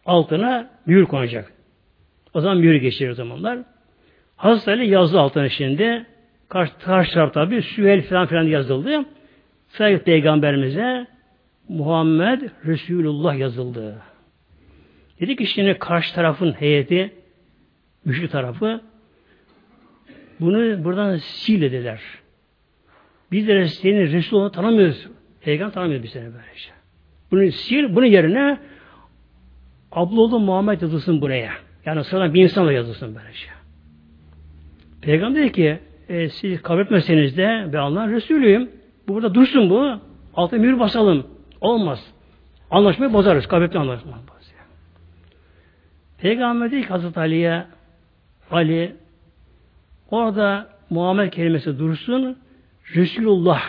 altına mühür konacak. O zaman mühür geçirir o zamanlar. Hazreti Ali yazdı altına şimdi. Karşı, karşı taraf tabi Süheyl falan filan yazıldı. Saygı Peygamberimize Muhammed Resulullah yazıldı. Dedi ki şimdi karşı tarafın heyeti, müşrik tarafı bunu buradan sil dediler. Biz de senin Resulullah tanımıyoruz. Peygamber tanımıyoruz biz seni böylece. Bunu sil, bunun yerine Abdullah Muhammed yazılsın buraya. Yani sıradan bir insanla yazılsın böylece. Peygamber dedi ki e, siz kabul etmeseniz de ben Allah'ın Resulüyüm. Bu burada dursun bu. Altı mühür basalım. Olmaz. Anlaşmayı bozarız. Kabul anlaşmayı bozarız. Peygamber dedi ki Hazreti Ali'ye Ali orada Muhammed kelimesi dursun Resulullah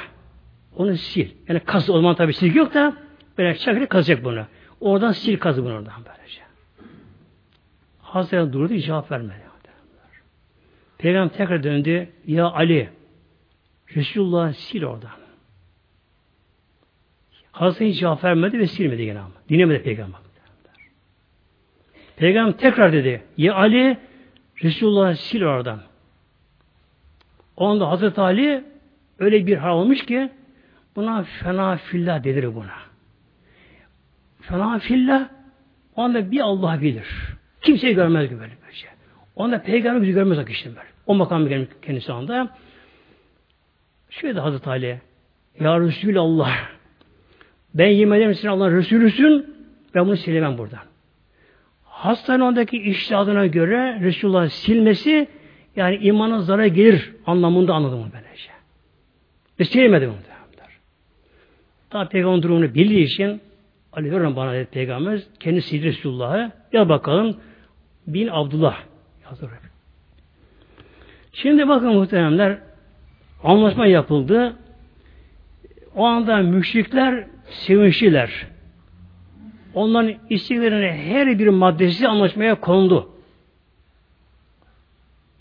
onu sil. Yani kaz o zaman tabi silgi yok da böyle çakırı kazacak bunu. Oradan sil kazı bunu oradan böylece. Hazreti durdu cevap vermedi. Peygamber tekrar döndü. Ya Ali Resulullah sil oradan. Hazreti cevap vermedi ve silmedi gene ama. Dinlemedi peygamber. Peygamber tekrar dedi. Ya Ali Resulullah sil oradan. O anda Hazreti Ali öyle bir hal olmuş ki buna fena fillah denir buna. Fena fillah o bir Allah bilir. Kimseyi görmez gibi böyle bir şey. O anda peygamber bizi görmez o kişinin böyle. O makam kendisi anda. Şöyle de Hazreti Ali Ya Resulallah ben yemin ederim sen Allah'ın Resulüsün ben bunu silemem buradan. Hastanın ondaki iştihadına göre Resulullah silmesi yani imana zarar gelir anlamında anladım onu böylece. Ve silemedim onu. Daha peygamber durumunu bildiği için Ali verin bana dedi peygamber kendi sildi Resulullah'ı ya bakalım bin Abdullah yazdı. Şimdi bakın muhteremler anlaşma yapıldı. O anda müşrikler sevinçliler. Onların isteklerine her bir maddesi anlaşmaya kondu.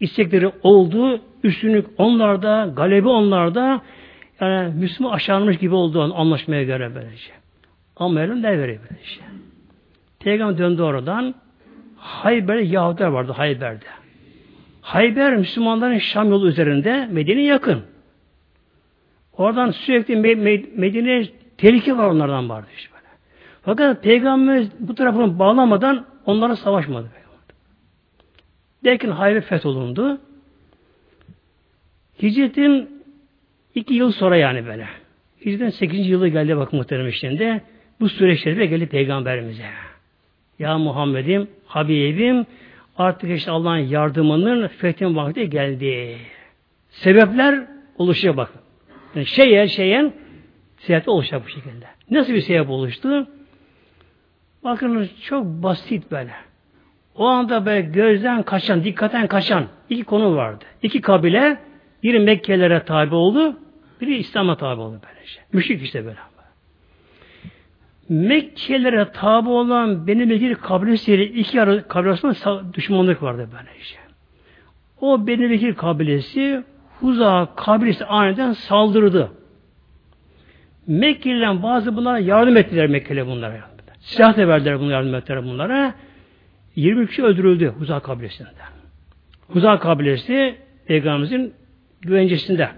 İstekleri oldu, üstünlük onlarda, galebi onlarda, yani Müslüman aşağılamış gibi oldu anlaşmaya göre böylece. Ama Mevlam ne böylece. Peygamber döndü oradan, Hayber'de Yahudiler vardı Hayber'de. Hayber Müslümanların Şam yolu üzerinde Medine yakın. Oradan sürekli Medine tehlike var onlardan vardı işte böyle. Fakat Peygamber bu tarafını bağlamadan onlara savaşmadı. Derken Hayber fetholundu. Hicretin iki yıl sonra yani böyle. Hicretin sekizinci yılı geldi bakın muhterem işlerinde. Bu süreçlerde geldi Peygamberimize. Ya Muhammed'im, Habibim artık işte Allah'ın yardımının fethin vakti geldi. Sebepler oluşuyor bakın. Yani şeyen şeyen sebep oluşacak bu şekilde. Nasıl bir sebep oluştu? Bakın çok basit böyle. O anda böyle gözden kaçan, dikkaten kaçan iki konu vardı. İki kabile biri Mekkelere tabi oldu, biri İslam'a tabi oldu böylece. Müşrik işte böyle. Mekkelere tabi olan benim bir kabilesiyle iki kabile arasında düşmanlık vardı böylece. O Beni Bekir kabilesi Huza kabilesi aniden saldırdı. Mekkeliler bazı bunlara yardım ettiler Mekkeli bunlara. Silah da verdiler bunu yardım ettiler bunlara. 20 kişi öldürüldü Huza kabilesinden. Huza kabilesi Peygamberimizin güvencesinde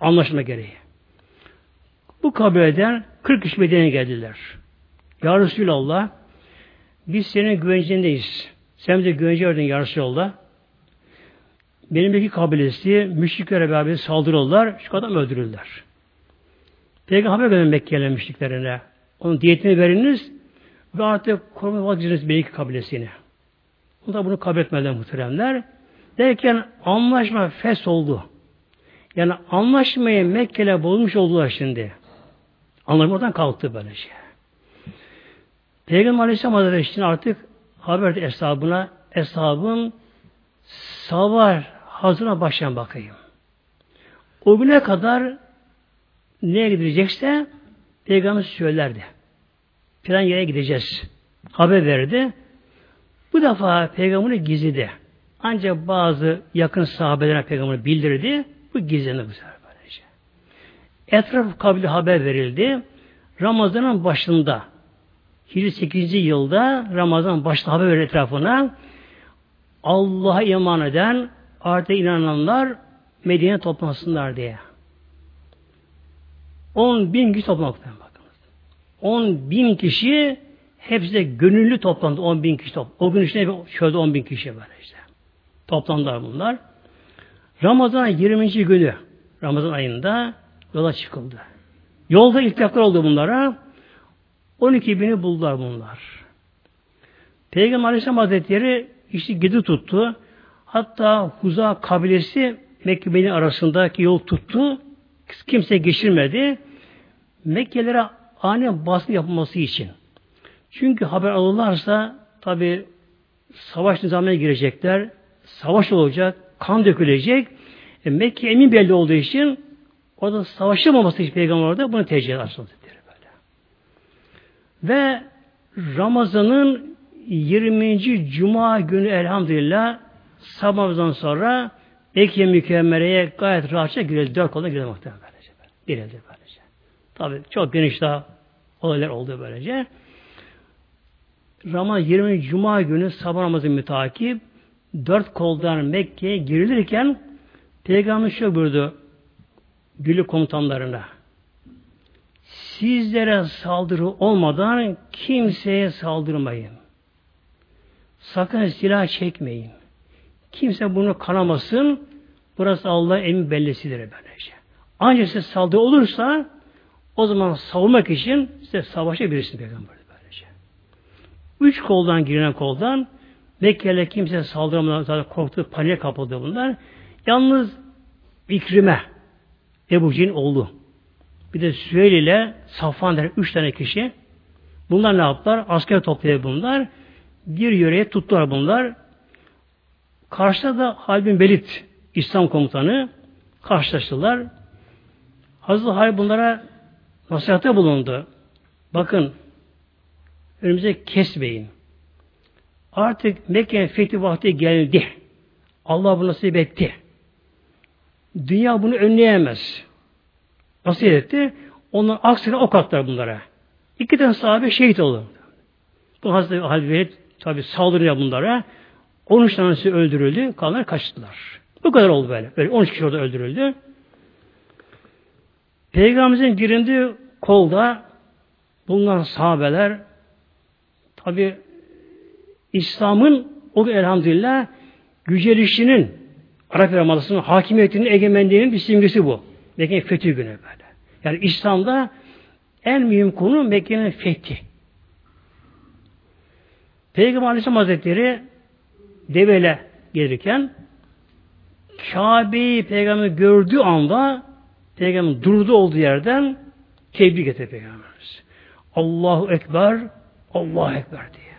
anlaşma gereği. Bu kabileden 40 kişi Medine'ye geldiler. Ya Resulallah biz senin güvencendeyiz. Sen bize güvence verdin Ya Resulallah. Benim iki kabilesi müşriklere beraber saldırırlar. Şu adam öldürürler. Peygamber haber verin Mekke'ye müşriklerine. Onun diyetini veriniz ve artık koruma vazgeçiniz iki kabilesini. da bunu kabul etmeden muhteremler. Derken anlaşma fes oldu. Yani anlaşmayı Mekke'yle bulmuş oldular şimdi. Anlaşma oradan kalktı böyle şey. Peygamber Aleyhisselam Hazretleri artık haber eshabına eshabın savaş hazırına başlayan bakayım. O güne kadar neye gidecekse Peygamber söylerdi. Plan yere gideceğiz. Haber verdi. Bu defa Peygamber'i gizlidi. Ancak bazı yakın sahabelerine Peygamber'i bildirdi. Bu gizlendi bu sefer böylece. Etraf kabili haber verildi. Ramazan'ın başında Hicri 8. yılda Ramazan başta haber verildi etrafına Allah'a iman eden artık inananlar Medine toplansınlar diye. 10 bin kişi toplamaktan bakınız. 10 bin kişi hepsi de gönüllü toplandı. 10 bin kişi toplandı. O gün işte şöyle 10 bin kişi var işte. Toplandılar bunlar. Ramazan 20. günü Ramazan ayında yola çıkıldı. Yolda iltifaklar oldu bunlara. 12 bini buldular bunlar. Peygamber Aleyhisselam Hazretleri işte gidi tuttu. Hatta Huza kabilesi Mekke arasındaki yol tuttu. Kimse geçirmedi. Mekkelere ani baskı yapılması için. Çünkü haber alırlarsa tabi savaş nizamına girecekler. Savaş olacak. Kan dökülecek. E, Mekke emin belli olduğu için orada savaşılmaması için peygamber orada bunu tercih eder böyle. Ve Ramazan'ın 20. Cuma günü elhamdülillah sabahımızdan sonra Mekke mükerremereye gayet rahatça girildi. Dört kolda girildi muhtemelen böylece. Girildi böylece. Tabi çok geniş daha olaylar oldu böylece. Ramazan 20. Cuma günü sabah namazı mütakip dört koldan Mekke'ye girilirken Peygamber şöyle buyurdu Gülü komutanlarına sizlere saldırı olmadan kimseye saldırmayın. Sakın silah çekmeyin. Kimse bunu kanamasın. Burası Allah emin bellesidir böylece. Ancak size saldırı olursa o zaman savunmak için size savaşabilirsin peygamber böylece. Üç koldan giren koldan Mekke'yle kimse saldıramadan zaten korktu, paniğe kapıldı bunlar. Yalnız İkrime Ebu Cin oğlu. Bir de Süheyl ile Safvan der üç tane kişi. Bunlar ne yaptılar? Asker toplayıp bunlar. Bir yöreye tuttular bunlar. Karşıda da Halbin Belit İslam komutanı karşılaştılar. Hazreti Halil bunlara nasihatte bulundu. Bakın önümüze kesmeyin. Artık Mekke fethi vakti geldi. Allah bunu nasip etti. Dünya bunu önleyemez. Nasıl etti? Onun aksine ok attılar bunlara. İki tane sahabe şehit oldu. Bu Hazreti Halil tabi saldırıyor bunlara. 13 tanesi öldürüldü. Kalanlar kaçtılar. Bu kadar oldu böyle. Böyle 13 kişi orada öldürüldü. Peygamberimizin girindiği kolda bulunan sahabeler tabi İslam'ın o elhamdülillah yücelişinin Arap Yarımadası'nın hakimiyetinin, egemenliğinin bir simgesi bu. Mekke'nin fethi günü böyle. Yani İslam'da en mühim konu Mekke'nin fethi. Peygamber Aleyhisselam Hazretleri deveyle gelirken Kabe'yi peygamber gördüğü anda peygamber durdu olduğu yerden tebrik etti peygamberimiz. Allahu Ekber, Allahu Ekber diye.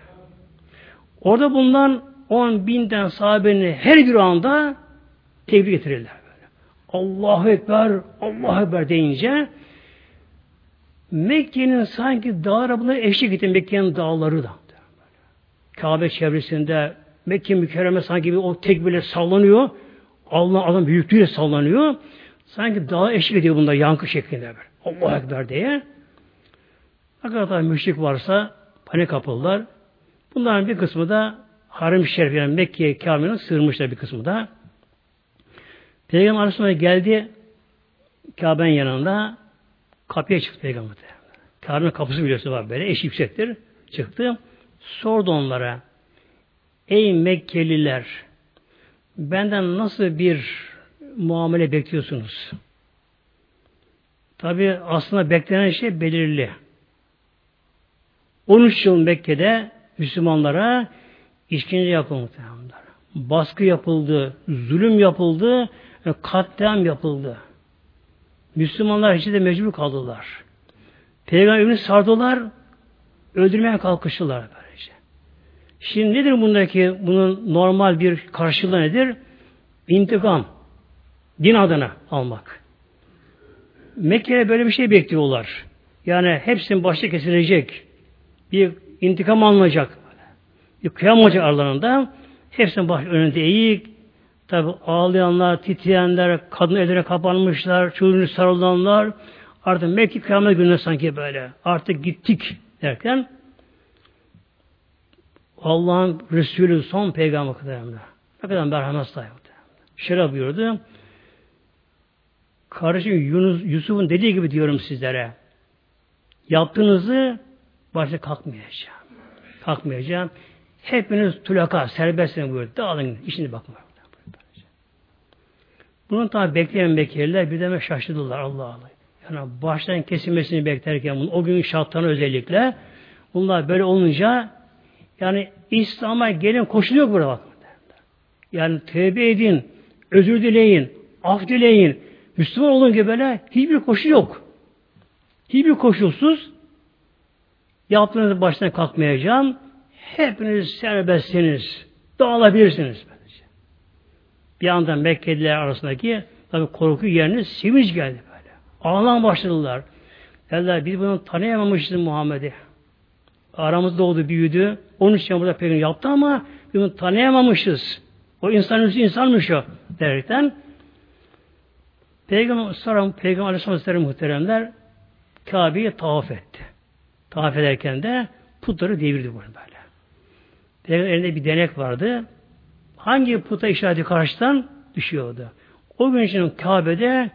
Orada bulunan on binden sahabenin her bir anda tebrik getirirler. Böyle. Allahu Ekber, Allahu Ekber deyince Mekke'nin sanki dağlara buna eşlik etti Mekke'nin dağları da. Kabe çevresinde Mekke mükerreme sanki bir o tekbirle sallanıyor. Allah adam büyüklüğüyle sallanıyor. Sanki dağa eşlik ediyor bunda yankı şeklinde. bir. Allah Ekber diye. Ne müşrik varsa panik kapıldılar. Bunların bir kısmı da Harim-i Şerif yani Mekke Kabe'nin sığırmışlar bir kısmı da. Peygamber Aleyhisselam geldi Kabe'nin yanında kapıya çıktı Peygamber. Kabe'nin kapısı biliyorsun var böyle eş yüksektir. Çıktı. Sordu onlara Ey Mekkeliler benden nasıl bir muamele bekliyorsunuz? Tabi aslında beklenen şey belirli. 13 yıl Mekke'de Müslümanlara işkence yapıldı. Baskı yapıldı, zulüm yapıldı, katliam yapıldı. Müslümanlar içinde mecbur kaldılar. Peygamberini sardılar, öldürmeye kalkıştılar. Şimdi nedir bundaki bunun normal bir karşılığı nedir? İntikam. Din adına almak. Mekke'de böyle bir şey bekliyorlar. Yani hepsinin başı kesilecek. Bir intikam alınacak. Bir kıyam olacak aralarında. Hepsinin baş önünde eğik. Tabi ağlayanlar, titreyenler, kadın ellerine kapanmışlar, çocuğunu sarılanlar. Artık Mekke kıyamet gününe sanki böyle. Artık gittik derken Allah'ın Resulü son peygamber kadarında. Ne kadar merhamet sahibi. Şöyle buyurdu. Kardeşim Yunus, Yusuf'un dediği gibi diyorum sizlere. Yaptığınızı başta kalkmayacağım. Kalkmayacağım. Hepiniz tulaka, serbestsiniz buyurdu. Dağılın, işini bakma. Bunu tabi bekleyen bekirler bir deme şaşırdılar Allah Allah. Yani baştan kesilmesini beklerken bunu, o gün şartlarını özellikle bunlar böyle olunca yani İslam'a gelin koşulu yok burada bak. Yani tövbe edin, özür dileyin, af dileyin. Müslüman olun gibi böyle hiçbir koşu yok. Hiçbir koşulsuz yaptığınız başına kalkmayacağım. Hepiniz serbestsiniz. Dağılabilirsiniz. Bir anda Mekkeliler arasındaki tabi korku yerine sevinç geldi böyle. Ağlan başladılar. Dediler biz bunu tanıyamamışız Muhammed'i. Aramızda oldu, büyüdü. Onun için burada peygamber yaptı ama bunu tanıyamamışız. O insan insanmış o derken Peygamber sonra Peygamber Aleyhisselam muhteremler Kabe'ye tavaf etti. Tavaf ederken de putları devirdi böyle. Peygamber elinde bir denek vardı. Hangi puta işareti karşıdan düşüyordu. O gün için Kabe'de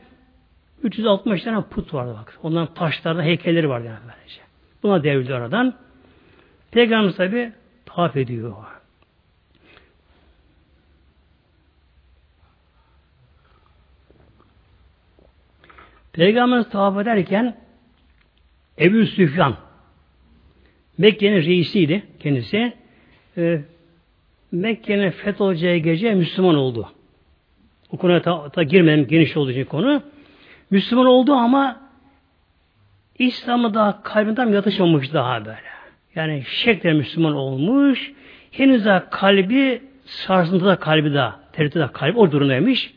360 tane put vardı bak. Onların taşlarda heykelleri vardı yani böylece. Buna devrildi aradan. Peygamber tabi tavaf ediyor. Peygamber tavaf ederken Ebu Süfyan Mekke'nin reisiydi kendisi. Ee, Mekke'nin fetholacağı gece Müslüman oldu. O konuya ta, ta girmedim geniş olduğu için konu. Müslüman oldu ama İslam'ı daha kalbinden yatışmamış daha böyle. Yani şekle Müslüman olmuş. Henüz daha kalbi sarsıntıda kalbi daha. Tereddütte kalbi o durumdaymış.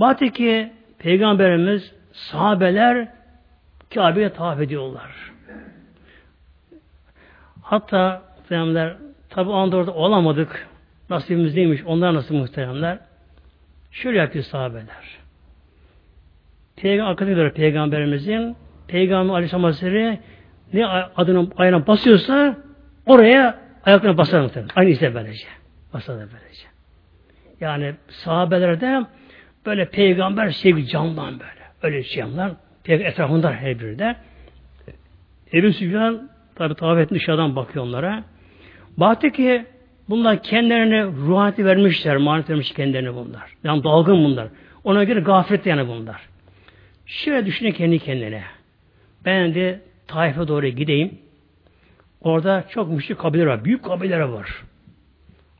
Baktı ki Peygamberimiz sahabeler Kabe'ye tavaf ediyorlar. Hatta muhteremler tabi o anda orada olamadık. Nasibimiz neymiş? Onlar nasıl muhteremler? Şöyle yapıyor sahabeler. Peygamber arkadaşlar peygamberimizin Peygamber Aleyhisselam Hazretleri ne adını ayağına basıyorsa oraya ayaklarına basar muhtemelen. Aynı ise böylece. Basar da böylece. Yani sahabelerde böyle peygamber sevgi candan böyle. Öyle şeyler. Peygamber etrafında her biri de. Ebu Süfyan tabi tavaf etmiş dışarıdan bakıyor onlara. Baktı ki bunlar kendilerine ruhaniyeti vermişler, maniyet vermiş kendilerine bunlar. Yani dalgın bunlar. Ona göre gaflet yani bunlar. Şöyle düşünün kendi kendine. Ben de Taif'e doğru gideyim. Orada çok müşrik kabileler var. Büyük kabileler var.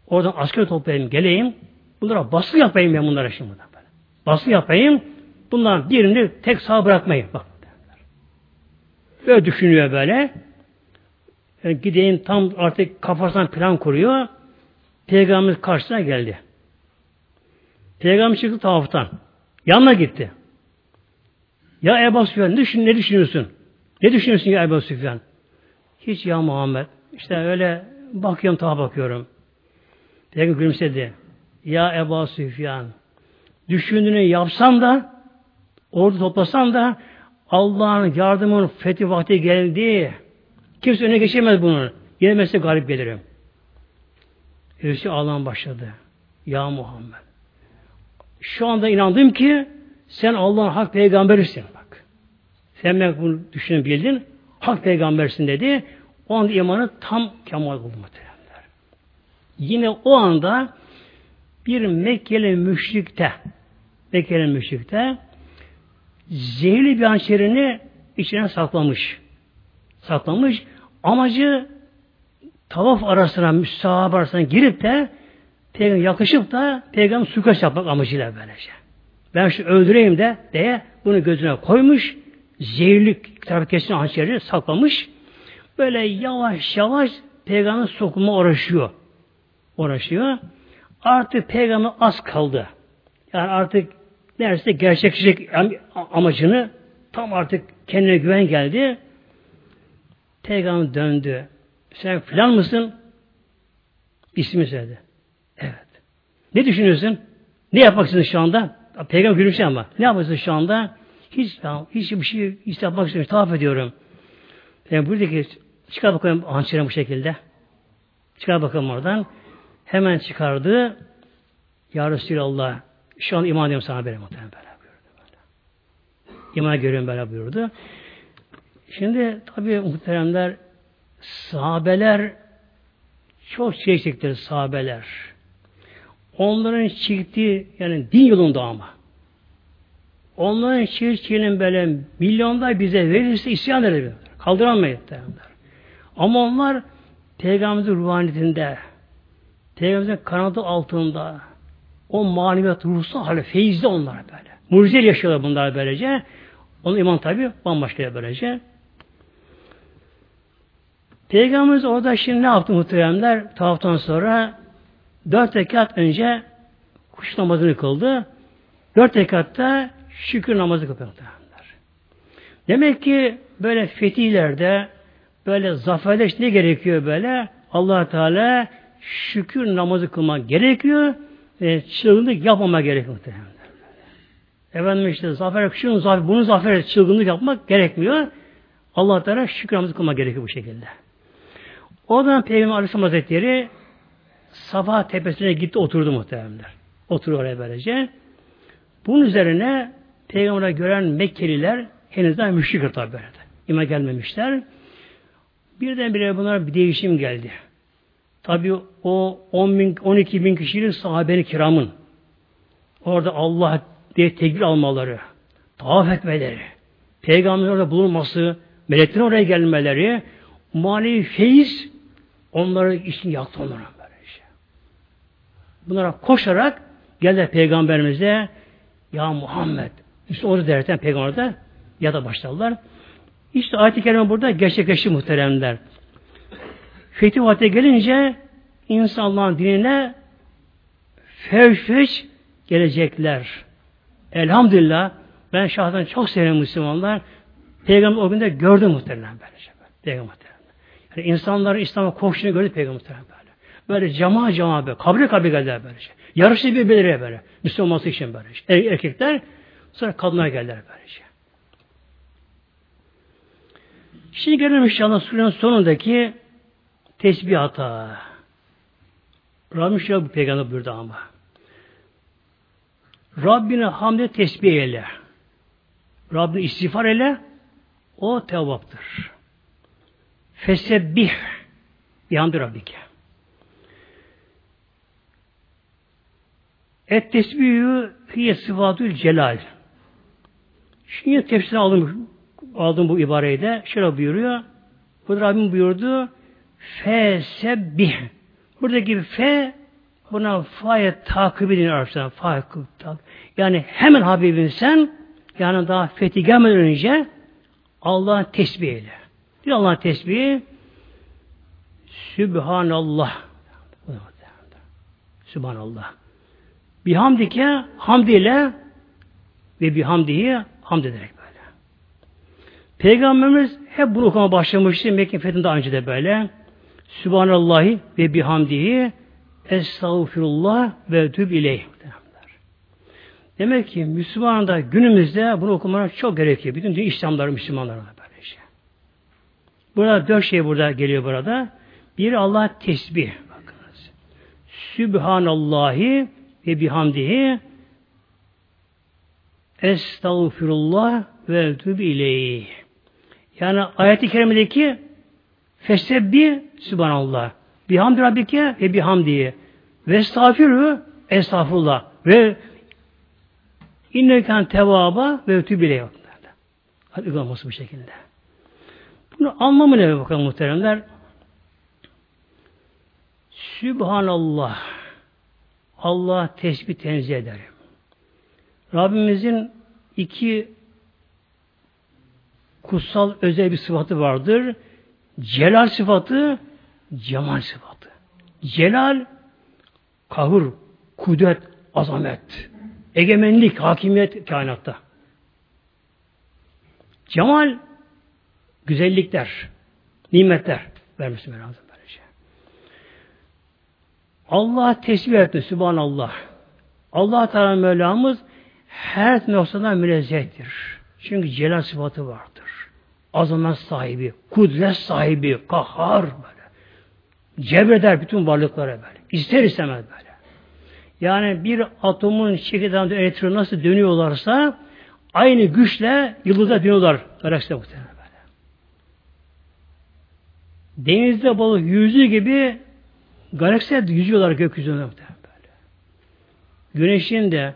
Oradan asker toplayayım, geleyim. Bunlara baskı yapayım ben bunlara şimdi. Baskı yapayım. Bundan birini tek sağ bırakmayın. Bak. Böyle düşünüyor böyle. Yani gideyim tam artık kafasından plan kuruyor. Peygamber karşısına geldi. Peygamber çıktı tavaftan. Yanına gitti. Ya Ebu Süfyan düşün, ne düşünüyorsun? Ne düşünüyorsun ya Ebu Süfyan? Hiç ya Muhammed. İşte öyle bakıyorum taha bakıyorum. Peygamber gülümsedi. Ya Ebu Süfyan düşündüğünü yapsam da ordu toplasam da Allah'ın yardımının fethi vakti geldi. Kimse öne geçemez bunu. Yenemezse galip gelirim. Birisi ağlam başladı. Ya Muhammed. Şu anda inandım ki sen Allah'ın hak peygamberisin bak. Sen ben bunu düşünün bildin. Hak peygambersin dedi. O anda imanı tam kemal buldu muhteremler. Yine o anda bir Mekkeli müşrikte Mekkeli müşrikte zehirli bir hançerini içine saklamış. Saklamış. Amacı tavaf arasına, müstahap arasına girip de peygamber yakışıp da peygamber suikast yapmak amacıyla böylece. Ben şu öldüreyim de diye bunu gözüne koymuş. Zehirli tarafı kesin hançeri saklamış. Böyle yavaş yavaş peygamber sokulma uğraşıyor. Uğraşıyor. Artık peygamber az kaldı. Yani artık neredeyse gerçekleşecek amacını tam artık kendine güven geldi. Peygamber döndü. Sen filan mısın? İsmi söyledi. Evet. Ne düşünüyorsun? Ne yapmak istiyorsun şu anda? Peygamber gülümsüyor ama. Ne yapıyorsun şu anda? Hiç, hiç bir şey hiç yapmak istemiyorum. Tavaf ediyorum. Yani buradaki çıkar bakalım hançerim bu şekilde. Çıkar bakalım oradan. Hemen çıkardı. Ya Resulallah şu an iman ediyorum sana böyle muhtemelen böyle buyurdu. Böyle. İman görüyorum böyle buyurdu. Şimdi tabi muhteremler sahabeler çok çektiler sahabeler. Onların çektiği yani din yolunda ama. Onların çirkinin böyle milyonlar bize verirse isyan eder. Kaldıramayız derler. Ama onlar Peygamberimizin ruhaniyetinde, Peygamberimizin kanadı altında, o maneviyat ruhsal hali, feyizde onlar böyle. Mucizeyle yaşıyorlar bunlar böylece. Onun iman tabi bambaşka böylece. Peygamberimiz orada şimdi ne yaptı muhteremler? Tavaftan sonra dört rekat önce kuş namazını kıldı. Dört rekatta şükür namazı kıldı muhteremler. Demek ki böyle fetihlerde böyle zaferleş ne gerekiyor böyle? allah Teala şükür namazı kılmak gerekiyor ve çılgınlık yapmama gerekiyor muhtemelen. Efendim işte zafer, şunun zafer, bunun zafer çılgınlık yapmak gerekmiyor. Allah Teala şükür namazı kılmak gerekiyor bu şekilde. O zaman Peygamber Aleyhisselam Hazretleri Safa tepesine gitti oturdu muhtemelenler. Oturuyor oraya böylece. Bunun üzerine Peygamber'e gören Mekkeliler henüz daha müşrik tabi böyle. İma gelmemişler. Birdenbire bunlar bir değişim geldi. Tabi o 10 bin, 12 bin kişilik sahabe kiramın orada Allah diye tekbir almaları, tavaf etmeleri, peygamberin orada bulunması, meleklerin oraya gelmeleri, manevi feyiz onları için yaktı onlara böyle şey. Bunlara koşarak geldiler peygamberimize ya Muhammed işte orada derken peygamber de ya da başladılar. İşte ayet-i kerime burada gerçekleşti muhteremler. Fetih vakti gelince insanların dinine fevş gelecekler. Elhamdülillah ben şahsen çok seviyorum Müslümanlar. Peygamber o günde gördü muhtemelen böylece. Peygamber yani insanların İslam'a koştuğunu gördü Peygamber böyle. Böyle cama cama böyle. Kabre kabre geldiler böylece. Yarışı birbirleriyle böyle. Müslüman için böyle. Er, erkekler sonra kadınlar geldiler böylece. Şimdi gelelim inşallah surenin sonundaki tesbihata. Rabbim şöyle bu peygamber buyurdu ama. Rabbine hamde tesbih eyle. Rabbine istiğfar eyle. O tevvaptır. Fesebbih bihamdi rabbike. Et tesbihü fiye sıfatül celal. Şimdi tefsir aldım, aldım bu ibareyi de. Şöyle buyuruyor. Bu Rabbim buyurdu. Fesebbih. Buradaki fe buna fa'ya takip edin Arapçada. Fa Yani hemen Habibin sen yani daha fethi gelmeden önce Allah'ın tesbih eyle. Bir Allah'ın tesbihi Sübhanallah. Sübhanallah. Bihamdike hamd ile ve bihamdihi hamd ederek böyle. Peygamberimiz hep bunu okuma başlamıştı. Mekke fethinde önce de böyle. Sübhanallahi ve bihamdihi estağfirullah ve tüb ileyh. Demek ki Müslüman da günümüzde bunu okumak çok gerekiyor. Bütün dünya İslamları Müslümanlara. Burada dört şey burada geliyor burada. Bir Allah tesbih. Bakınız. Sübhanallahi ve bihamdihi Estağfirullah ve tüb ileyh. Yani ayet-i kerimedeki fesebbi Sübhanallah. Bihamdi Rabbike ve bihamdihi. Ve estağfirü estağfurullah. Ve inneken tevaba ve tüb ileyh. Uygulaması bu şekilde. Bunu anlamı ne bakalım muhteremler? Sübhanallah. Allah tesbih tenzih ederim. Rabbimizin iki kutsal özel bir sıfatı vardır. Celal sıfatı, cemal sıfatı. Celal, kahur, kudret, azamet, egemenlik, hakimiyet kainatta. Cemal, güzellikler, nimetler vermesi lazım böylece. Allah tesbih etti, Subhanallah. Allah Teala Mevlamız her noktadan münezzehtir. Çünkü celal sıfatı vardır. Azamet sahibi, kudret sahibi, kahhar böyle. Cebreder bütün varlıklara böyle. İster istemez böyle. Yani bir atomun çekirdeğinde elektronu nasıl dönüyorlarsa aynı güçle yıldızda dönüyorlar. Galakside muhtemelen. Denizde balık yüzü gibi galakside yüzüyorlar gökyüzünde. Güneşin de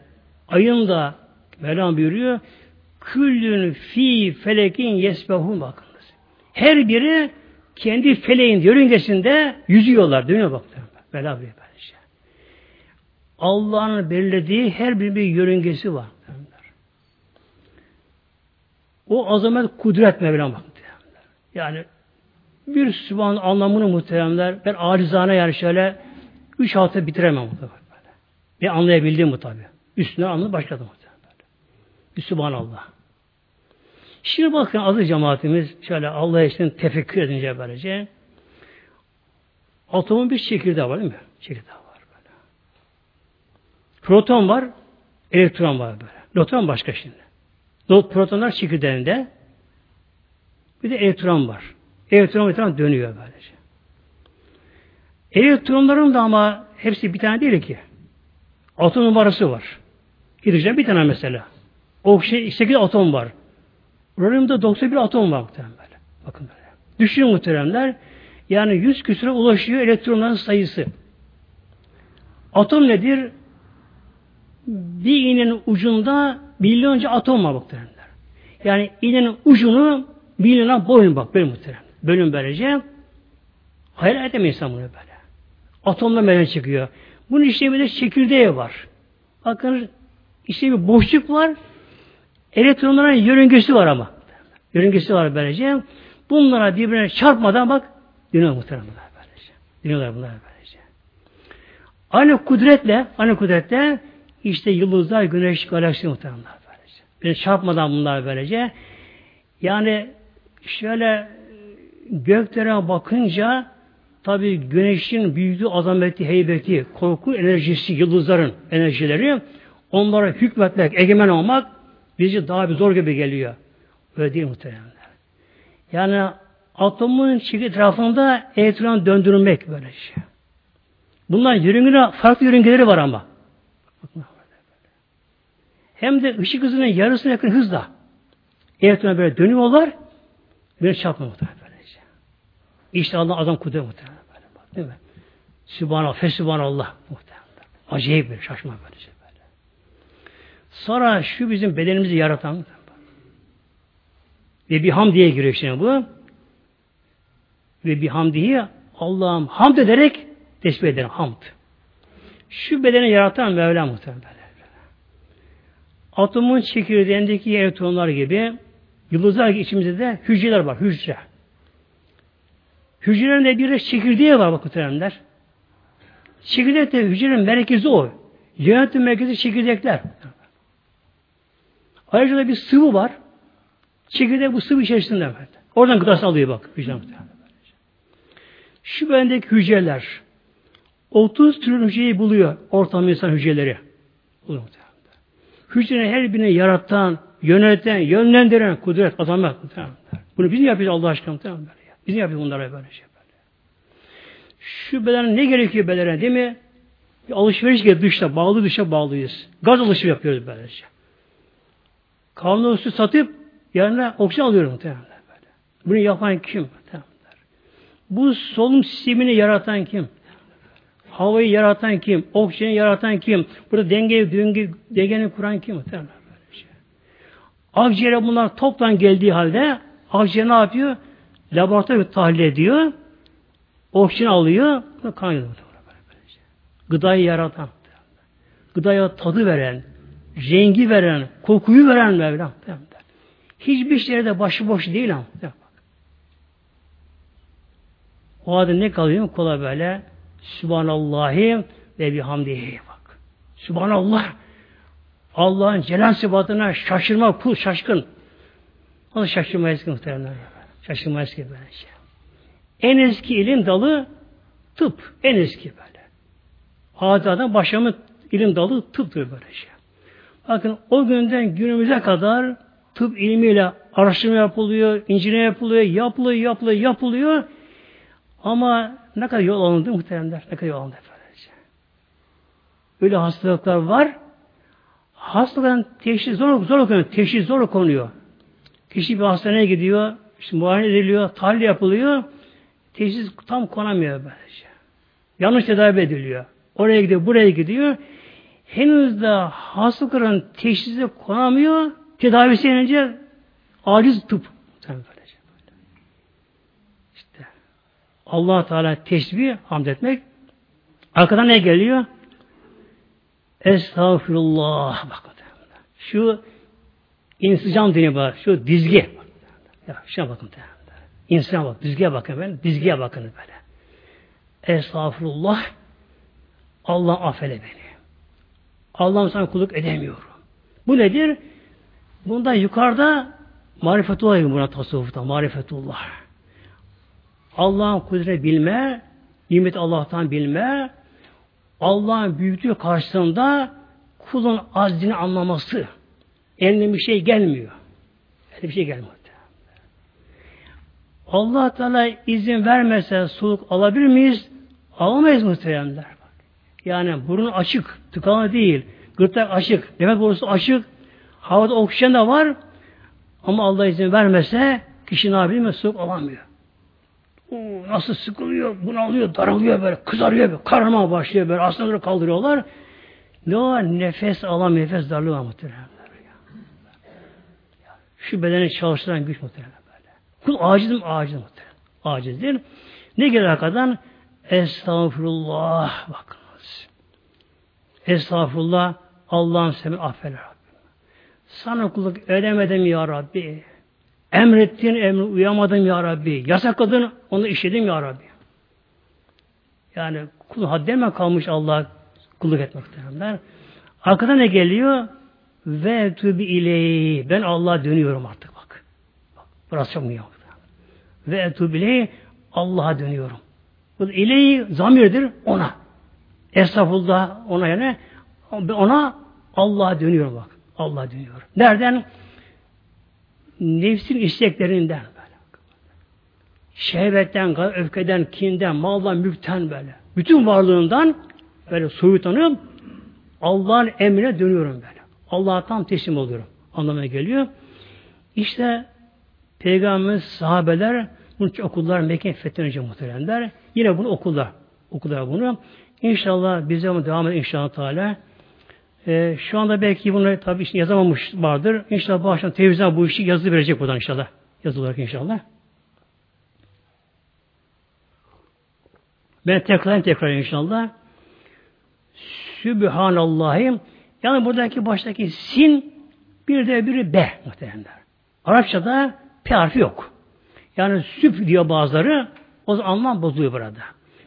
ayın da Mevlam buyuruyor küllün fi felekin yesbehun bakınız. Her biri kendi feleğin yörüngesinde yüzüyorlar. Dönüyor bak. Mevlam buyuruyor. Allah'ın belirlediği her bir, bir yörüngesi var. O azamet kudret Mevlam bak. Yani bir Sübhan anlamını muhteremler ben acizane yani şöyle üç altı bitiremem muhtemelen. Ne anlayabildiğim bu tabi. Üstüne anlı başladı muhtemelen. Bir Sübhanallah. Şimdi bakın azı cemaatimiz şöyle Allah için tefekkür edince böylece Atomun bir çekirdeği var değil mi? Çekirdeği var böyle. Proton var, elektron var böyle. Nötron başka şimdi. Protonlar çekirdeğinde bir de elektron var. Elektron elektron dönüyor böylece. Elektronların da ama hepsi bir tane değil ki. Atom numarası var. Hidrojen bir tane mesela. Oksijen 8 atom var. Uranyumda 91 atom var muhtemelen böyle. Bakın böyle. Düşünün muhteremler. Yani 100 küsure ulaşıyor elektronların sayısı. Atom nedir? Bir iğnenin ucunda milyonca atom var muhteremler. Yani iğnenin ucunu milyona boyun bak böyle muhterem. Bölüm böylece. Hayal edemeyiz insan bunu böyle. Atomla meydana çıkıyor. Bunun işte bir de çekirdeği var. Bakın işte bir boşluk var. Elektronların yörüngesi var ama. Yörüngesi var böylece. Bunlara birbirine çarpmadan bak dönüyor muhtemelen böylece. Dönüyorlar bunlar böylece. Aynı kudretle, aynı kudretle işte yıldızlar, güneş, galaksi muhtemelen böylece. Birbirine çarpmadan bunlar böylece. Yani şöyle göklere bakınca tabi güneşin büyüklüğü, azameti, heybeti, korku enerjisi, yıldızların enerjileri onlara hükmetmek, egemen olmak bizi daha bir zor gibi geliyor. Öyle değil muhtemelen. Yani atomun etrafında elektron döndürmek böyle şey. Bunlar yörüngüne, farklı yörüngeleri var ama. Hem de ışık hızının yarısına yakın hızla elektrona böyle dönüyorlar böyle çarpma muhtemelen. İşte Allah adam kudret muhtemelen böyle. Değil mi? Sübhanallah, fesübhanallah muhtemelen. Acayip bir şaşma böylece böyle. Sonra şu bizim bedenimizi yaratan ve bir hamdiye giriyor şimdi bu. Ve bir hamdiyi Allah'ım hamd ederek tesbih ederim. Hamd. Şu bedeni yaratan Mevla muhtemelen. Atomun çekirdeğindeki elektronlar gibi yıldızlar içimizde de hücreler var. Hücre. Hücrelerin de çekirdeği var bakın muhtemelenler. Çekirdek de hücrenin merkezi o. Yönetim merkezi çekirdekler. Ayrıca da bir sıvı var. Çekirdek bu sıvı içerisinde. Oradan gıdası alıyor bak. Hücre Şu bendeki hücreler 30 trilyon hücreyi buluyor ortam insan hücreleri. Hücrenin her birine yaratan, yöneten, yönlendiren kudret, azamet. Bunu biz yapıyoruz Allah aşkına? Biz mi yapıyoruz bunlara böyle şey? Böyle. Şu bedene ne gerekiyor bedene değil mi? Bir alışveriş gibi dışta, bağlı dışa bağlıyız. Gaz alışveriş yapıyoruz böylece. Kanlı su satıp Yanına oksijen alıyorum muhtemelen böyle. Bunu yapan kim? Bu solunum sistemini yaratan kim? Havayı yaratan kim? Oksijeni yaratan kim? Burada dengeyi, denge, dengeyi kuran kim? Muhtemelen böyle şey. Akciğere bunlar toptan geldiği halde akciğer ne yapıyor? Laboratuvar tahlil ediyor. Oksijen alıyor. Kan. Şey. Gıdayı yaratan. Gıdaya tadı veren, rengi veren, kokuyu veren Mevlam. Hiçbir şeyde başıboş değil ama. O adı ne kalıyor? Kola böyle Sübhanallahi ve bihamdihi bak. Sübhanallah. Allah'ın celal sıfatına şaşırma, kul şaşkın. Onu şaşırmayız ki muhtemelen. Şaşırmayız ki böyle şey. En eski ilim dalı tıp. En eski böyle. Adadan başlamı ilim dalı tıptır böyle şey. Bakın o günden günümüze kadar tıp ilmiyle araştırma yapılıyor, inceleme yapılıyor, yapılıyor, yapılıyor, yapılıyor. Ama ne kadar yol alındı muhteremler, ne kadar yol alındı böylece. Öyle hastalıklar var. Hastalıkların teşhis zor, zor konuyor. Teşhis zor konuyor. Kişi bir hastaneye gidiyor, işte muayene ediliyor, tahlil yapılıyor. Teşhis tam konamıyor böylece. Yanlış tedavi ediliyor. Oraya gidiyor, buraya gidiyor. Henüz de hastalıkların teşhisi konamıyor. Tedavisi yenince aciz tıp. İşte allah Teala tesbih, hamd etmek. Arkadan ne geliyor? Estağfurullah. Bak, şu insicam deniyor bak. Şu dizgi. Ya şuna bakın. İnsana bak. Dizgiye bakın ben. Dizgiye bakın böyle. Estağfurullah. Allah affede beni. Allah'ım sana kulluk edemiyorum. Bu nedir? Bunda yukarıda marifetullah buna tasavvufta marifetullah. Allah'ın kudret bilme, nimet Allah'tan bilme, Allah'ın büyüklüğü karşısında kulun aczini anlaması. Eline bir şey gelmiyor. Eline bir şey gelmiyor. Allah Teala izin vermese soluk alabilir miyiz? Alamayız muhteremler. Yani burun açık, tıkanı değil. Gırtlak açık, nefes borusu açık. Havada oksijen de var. Ama Allah izin vermese kişi ne yapıyor? Soluk alamıyor. Oo, nasıl sıkılıyor, bunalıyor, daralıyor böyle, kızarıyor böyle, kararmaya başlıyor böyle, aslında kaldırıyorlar. Ne var? Nefes alan nefes darlığı var. Şu bedeni çalıştıran güç böyle. Kul aciz mi? Aciz muhtemelen. Acizdir. Ne gelir arkadan? Estağfurullah. Bakınız. Estağfurullah. Allah'ım seni affeder. Sana kulluk edemedim ya Rabbi. Emrettiğin emri uyamadım ya Rabbi. Yasakladın onu işledim ya Rabbi. Yani kul haddeme kalmış Allah kulluk etmektedirler. Arkadan ne geliyor? Ve tübi ileyhi. Ben Allah'a dönüyorum artık bak. bak burası çok mühim. Ve etübi ileyhi Allah'a dönüyorum. Bu ileyhi zamirdir ona. Estağfurullah ona yani ona Allah'a dönüyorum bak. Allah'a dönüyorum. Nereden? Nefsin isteklerinden böyle. Şehvetten, öfkeden, kinden, maldan, mülkten böyle. Bütün varlığından böyle soyutanıp Allah'ın emrine dönüyorum böyle. Allah'a tam teslim oluyorum. Anlamına geliyor. İşte Peygamberimiz, sahabeler bunu okullar Mekke fethince muhteremler. Yine bunu okullar. Okullar bunu. İnşallah bize bunu devam edin inşallah Teala. Ee, şu anda belki bunu tabi işte yazamamış vardır. İnşallah bu akşam televizyon bu işi yazı verecek buradan inşallah. Yazı olarak inşallah. Ben tekrar tekrar inşallah. Sübhanallahim. Yani buradaki baştaki sin bir de biri be muhtemelen. Arapçada p harfi yok. Yani süp diyor bazıları o anlam bozuluyor burada.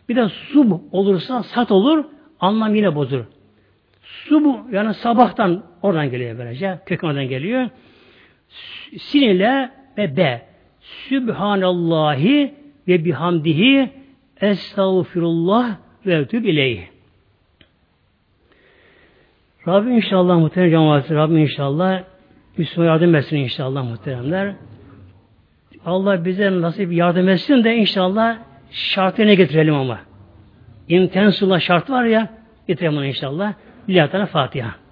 Bir de sub olursa sat olur anlam yine bozulur. Subu yani sabahtan oradan geliyor böylece. Kök oradan geliyor. Sin ile ve be. Sübhanallahi ve bihamdihi estağfirullah ve etüb ileyh. Rabbim inşallah muhterem cemaatler, Rabbim inşallah Müslüman yardım etsin inşallah muhteremler. Allah bize nasip yardım etsin de inşallah şartını getirelim ama. İmtensullah şart var ya getirelim inşallah. Lillahi Fatiha.